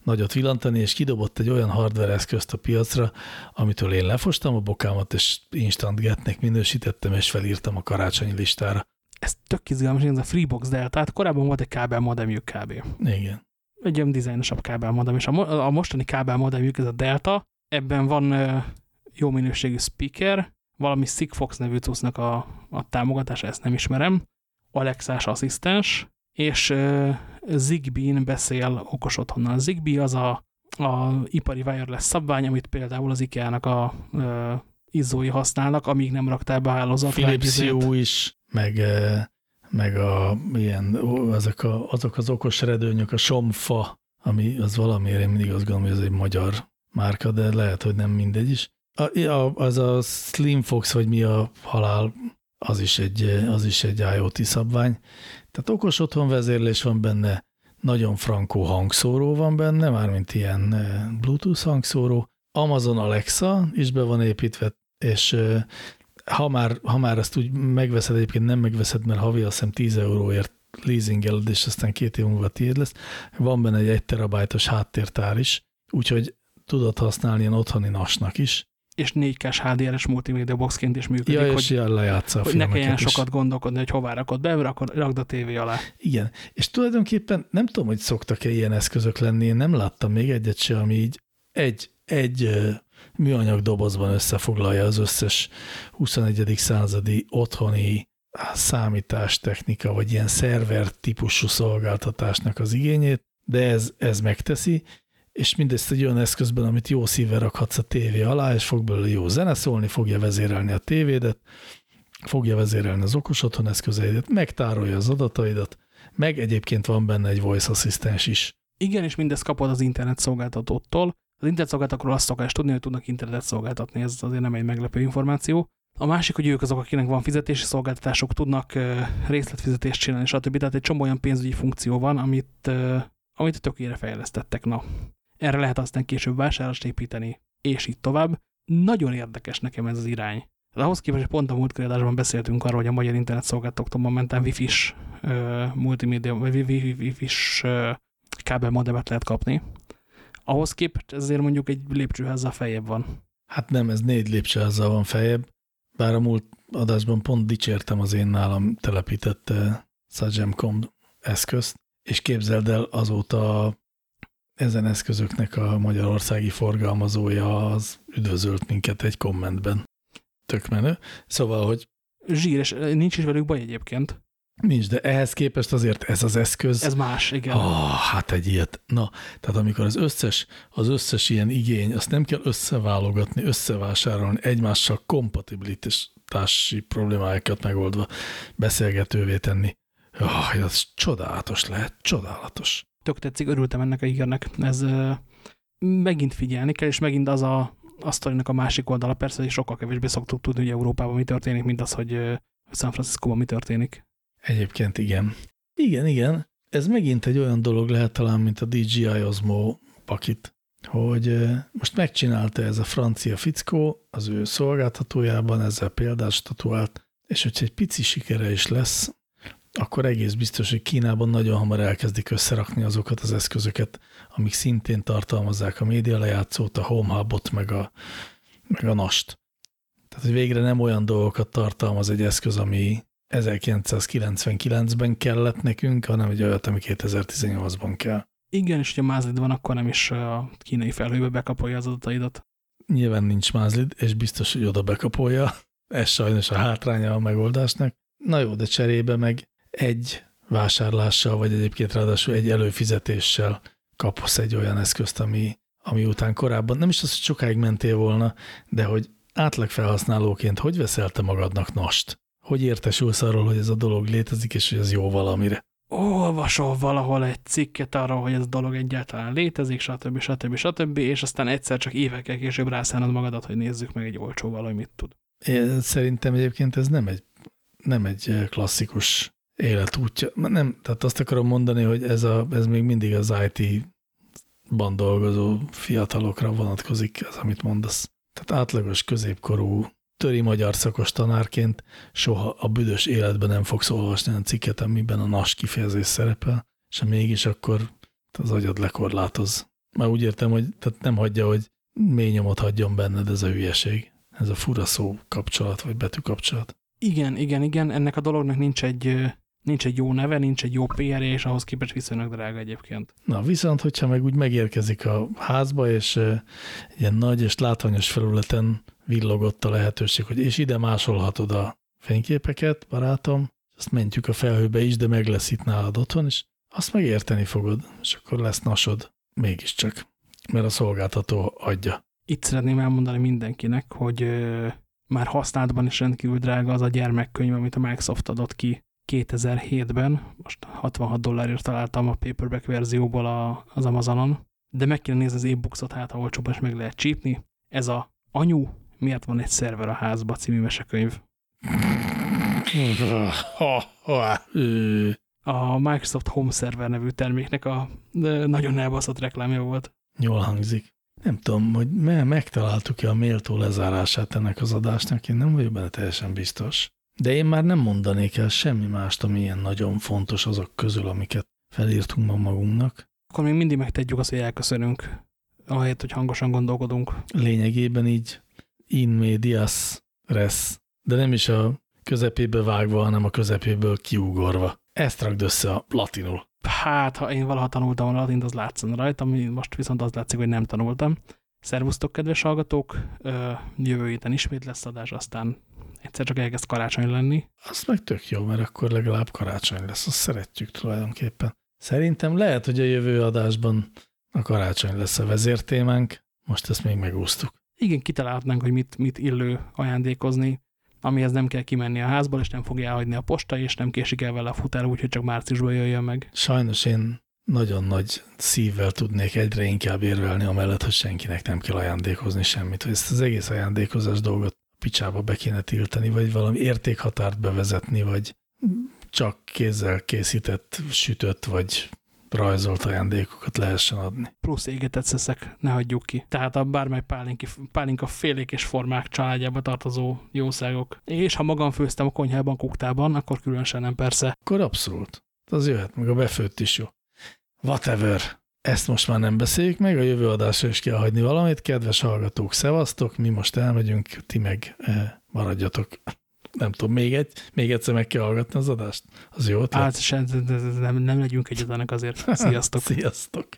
nagyot villantani, és kidobott egy olyan hardware eszközt a piacra, amitől én lefostam a bokámat, és instant getnek minősítettem, és felírtam a karácsonyi listára. Ez tök izgalmas, ez a Freebox Delta, tehát korábban volt egy kábel modemjük kb. Igen. Egy olyan dizájnosabb kábel modem, és a, mo a mostani kábel modemjük, ez a Delta, ebben van uh, jó minőségű speaker, valami Sigfox nevű cuccnak a, a támogatása, ezt nem ismerem, Alexás asszisztens, és uh, Zigbee-n beszél okos otthonnal. Zigbee az a, a ipari wireless szabvány, amit például az IKEA-nak a uh, izzói használnak, amíg nem raktál be a hálózatra. Philips jó is, meg, meg a, ilyen, ezek a, azok az okos redőnyök, a Somfa, ami az valamiért én mindig azt gondolom, hogy ez egy magyar márka, de lehet, hogy nem mindegy is. A, a, az a Slim Fox, vagy mi a halál, az is egy, az is egy IoT szabvány. Tehát okos otthon vezérlés van benne, nagyon frankó hangszóró van benne, mármint ilyen Bluetooth hangszóró. Amazon Alexa is be van építve, és ha már, ha már ezt úgy megveszed, egyébként nem megveszed, mert havi azt hiszem 10 euróért leasingeled, és aztán két év múlva tiéd lesz. Van benne egy 1 terabájtos háttértár is, úgyhogy tudod használni ilyen otthoni nasnak is és 4K-s HDR-es multimédia boxként is működik. Ja, és hogy, lejátsza a hogy ne kelljen sokat gondolkodni, hogy hová rakod be, akkor rakd a tévé alá. Igen, és tulajdonképpen nem tudom, hogy szoktak-e ilyen eszközök lenni, én nem láttam még egyet se, ami így egy, egy műanyag dobozban összefoglalja az összes 21. századi otthoni számítástechnika, vagy ilyen szerver típusú szolgáltatásnak az igényét, de ez, ez megteszi, és mindezt egy olyan eszközben, amit jó szívvel rakhatsz a tévé alá, és fog belőle jó zene szólni, fogja vezérelni a tévédet, fogja vezérelni az okos otthon eszközeidet, megtárolja az adataidat, meg egyébként van benne egy voice asszisztens is. Igen, és mindezt kapod az internet szolgáltatótól. Az internet szolgáltatókról azt szokás tudni, hogy tudnak internetet szolgáltatni, ez azért nem egy meglepő információ. A másik, hogy ők azok, akinek van fizetési szolgáltatások, tudnak részletfizetést csinálni, stb. Tehát egy csomó olyan pénzügyi funkció van, amit amit tökére fejlesztettek. Na, erre lehet aztán később vásárlást építeni, és így tovább. Nagyon érdekes nekem ez az irány. De ahhoz képest, hogy pont a múlt adásban beszéltünk arról, hogy a magyar internet szolgáltatóktól momentán wifi-s uh, multimédia, wifi-s uh, kábelmodemet lehet kapni. Ahhoz képest ezért mondjuk egy lépcsőházzal feljebb van. Hát nem, ez négy lépcsőházzal van feljebb, bár a múlt adásban pont dicsértem az én nálam telepített Sagemcom eszközt, és képzeld el azóta ezen eszközöknek a magyarországi forgalmazója az üdvözölt minket egy kommentben. Tök menő. Szóval, hogy... Zsír, és nincs is velük baj egyébként. Nincs, de ehhez képest azért ez az eszköz... Ez más, igen. Oh, hát egy ilyet. Na, tehát amikor az összes, az összes ilyen igény, azt nem kell összeválogatni, összevásárolni, egymással kompatibilitási problémákat megoldva beszélgetővé tenni. Oh, ez csodálatos lehet, csodálatos. Tök tetszik, örültem ennek a hírnek. Ez megint figyelni kell, és megint az a, a sztorinak a másik oldala, persze, hogy sokkal kevésbé szoktuk tudni, hogy Európában mi történik, mint az, hogy San Francisco-ban mi történik. Egyébként igen. Igen, igen. Ez megint egy olyan dolog lehet talán, mint a DJI Osmo pakit, hogy most megcsinálta ez a francia fickó az ő szolgáltatójában, ezzel példát statuált, és hogyha egy pici sikere is lesz, akkor egész biztos, hogy Kínában nagyon hamar elkezdik összerakni azokat az eszközöket, amik szintén tartalmazzák a média lejátszót, a Home Hubot, meg a, meg a NAST. Tehát, hogy végre nem olyan dolgokat tartalmaz egy eszköz, ami 1999-ben kellett nekünk, hanem egy olyat, ami 2018-ban kell. Igen, és ha mázlid van, akkor nem is a kínai felhőbe bekapolja az adataidat. Nyilván nincs mázlid, és biztos, hogy oda bekapolja. Ez sajnos a hátránya a megoldásnak. Na jó, de cserébe meg egy vásárlással, vagy egyébként ráadásul egy előfizetéssel kapsz egy olyan eszközt, ami, ami után korábban nem is az, hogy sokáig mentél volna, de hogy átlag felhasználóként hogy veszelte magadnak nast? Hogy értesülsz arról, hogy ez a dolog létezik, és hogy ez jó valamire? Olvasol valahol egy cikket arról, hogy ez a dolog egyáltalán létezik, stb. stb. stb. és aztán egyszer csak évekkel később rászánod magadat, hogy nézzük meg egy olcsó valami, mit tud. Én szerintem egyébként ez nem egy, nem egy klasszikus életútja. Nem, tehát azt akarom mondani, hogy ez, a, ez még mindig az IT-ban dolgozó fiatalokra vonatkozik, az, amit mondasz. Tehát átlagos középkorú töri magyar szakos tanárként soha a büdös életben nem fogsz olvasni olyan cikket, amiben a NAS kifejezés szerepel, és mégis akkor az agyad lekorlátoz. Már úgy értem, hogy tehát nem hagyja, hogy mély nyomot hagyjon benned ez a hülyeség, ez a fura szó kapcsolat, vagy betű kapcsolat. Igen, igen, igen, ennek a dolognak nincs egy, nincs egy jó neve, nincs egy jó pr és ahhoz képest viszonylag drága egyébként. Na, viszont, hogyha meg úgy megérkezik a házba, és egy ilyen nagy és látványos felületen villogott a lehetőség, hogy és ide másolhatod a fényképeket, barátom, azt mentjük a felhőbe is, de meg lesz itt nálad otthon, és azt megérteni fogod, és akkor lesz nasod mégiscsak, mert a szolgáltató adja. Itt szeretném elmondani mindenkinek, hogy ö, már használatban is rendkívül drága az a gyermekkönyv, amit a Microsoft adott ki 2007-ben, most 66 dollárért találtam a paperback verzióból a, az Amazonon, de meg kéne nézni az e-bookot, hát ha olcsóban is meg lehet csípni. Ez a Anyu, miért van egy szerver a házba című mesekönyv. A Microsoft Home Server nevű terméknek a nagyon elbaszott reklámja volt. Jól hangzik. Nem tudom, hogy me megtaláltuk-e a méltó lezárását ennek az adásnak, én nem vagyok benne teljesen biztos. De én már nem mondanék el semmi mást, ami ilyen nagyon fontos azok közül, amiket felírtunk ma magunknak. Akkor még mindig megtegyük azt, hogy elköszönünk, ahelyett, hogy hangosan gondolkodunk. Lényegében így in medias res, de nem is a közepébe vágva, hanem a közepéből kiugorva. Ezt rakd össze a latinul. Hát, ha én valaha tanultam a latint, az látszon rajta, most viszont az látszik, hogy nem tanultam. Szervusztok, kedves hallgatók! Jövő héten ismét lesz adás, aztán egyszer csak elkezd karácsony lenni. Az meg tök jó, mert akkor legalább karácsony lesz, azt szeretjük tulajdonképpen. Szerintem lehet, hogy a jövő adásban a karácsony lesz a vezértémánk, most ezt még megúsztuk. Igen, kitalálhatnánk, hogy mit, mit illő ajándékozni, amihez nem kell kimenni a házból, és nem fogja elhagyni a posta, és nem késik el vele a futár, úgyhogy csak márciusban jöjjön meg. Sajnos én nagyon nagy szívvel tudnék egyre inkább érvelni amellett, hogy senkinek nem kell ajándékozni semmit, hogy ezt az egész ajándékozás dolgot picsába be kéne tiltani, vagy valami értékhatárt bevezetni, vagy csak kézzel készített, sütött, vagy rajzolt ajándékokat lehessen adni. Plusz égetett szeszek, ne hagyjuk ki. Tehát a bármely pálinki, pálinka félék és formák családjába tartozó jószágok. És ha magam főztem a konyhában, kuktában, akkor különösen nem persze. Akkor abszolút. Az jöhet, meg a befőtt is jó. Whatever. Ezt most már nem beszéljük meg, a jövő adásra is kell hagyni valamit. Kedves hallgatók, szevasztok, mi most elmegyünk, ti meg eh, maradjatok. Nem tudom, még, egy, még egyszer meg kell hallgatni az adást? Az jó? Hát, nem, nem legyünk egyetlenek azért. Sziasztok! Sziasztok!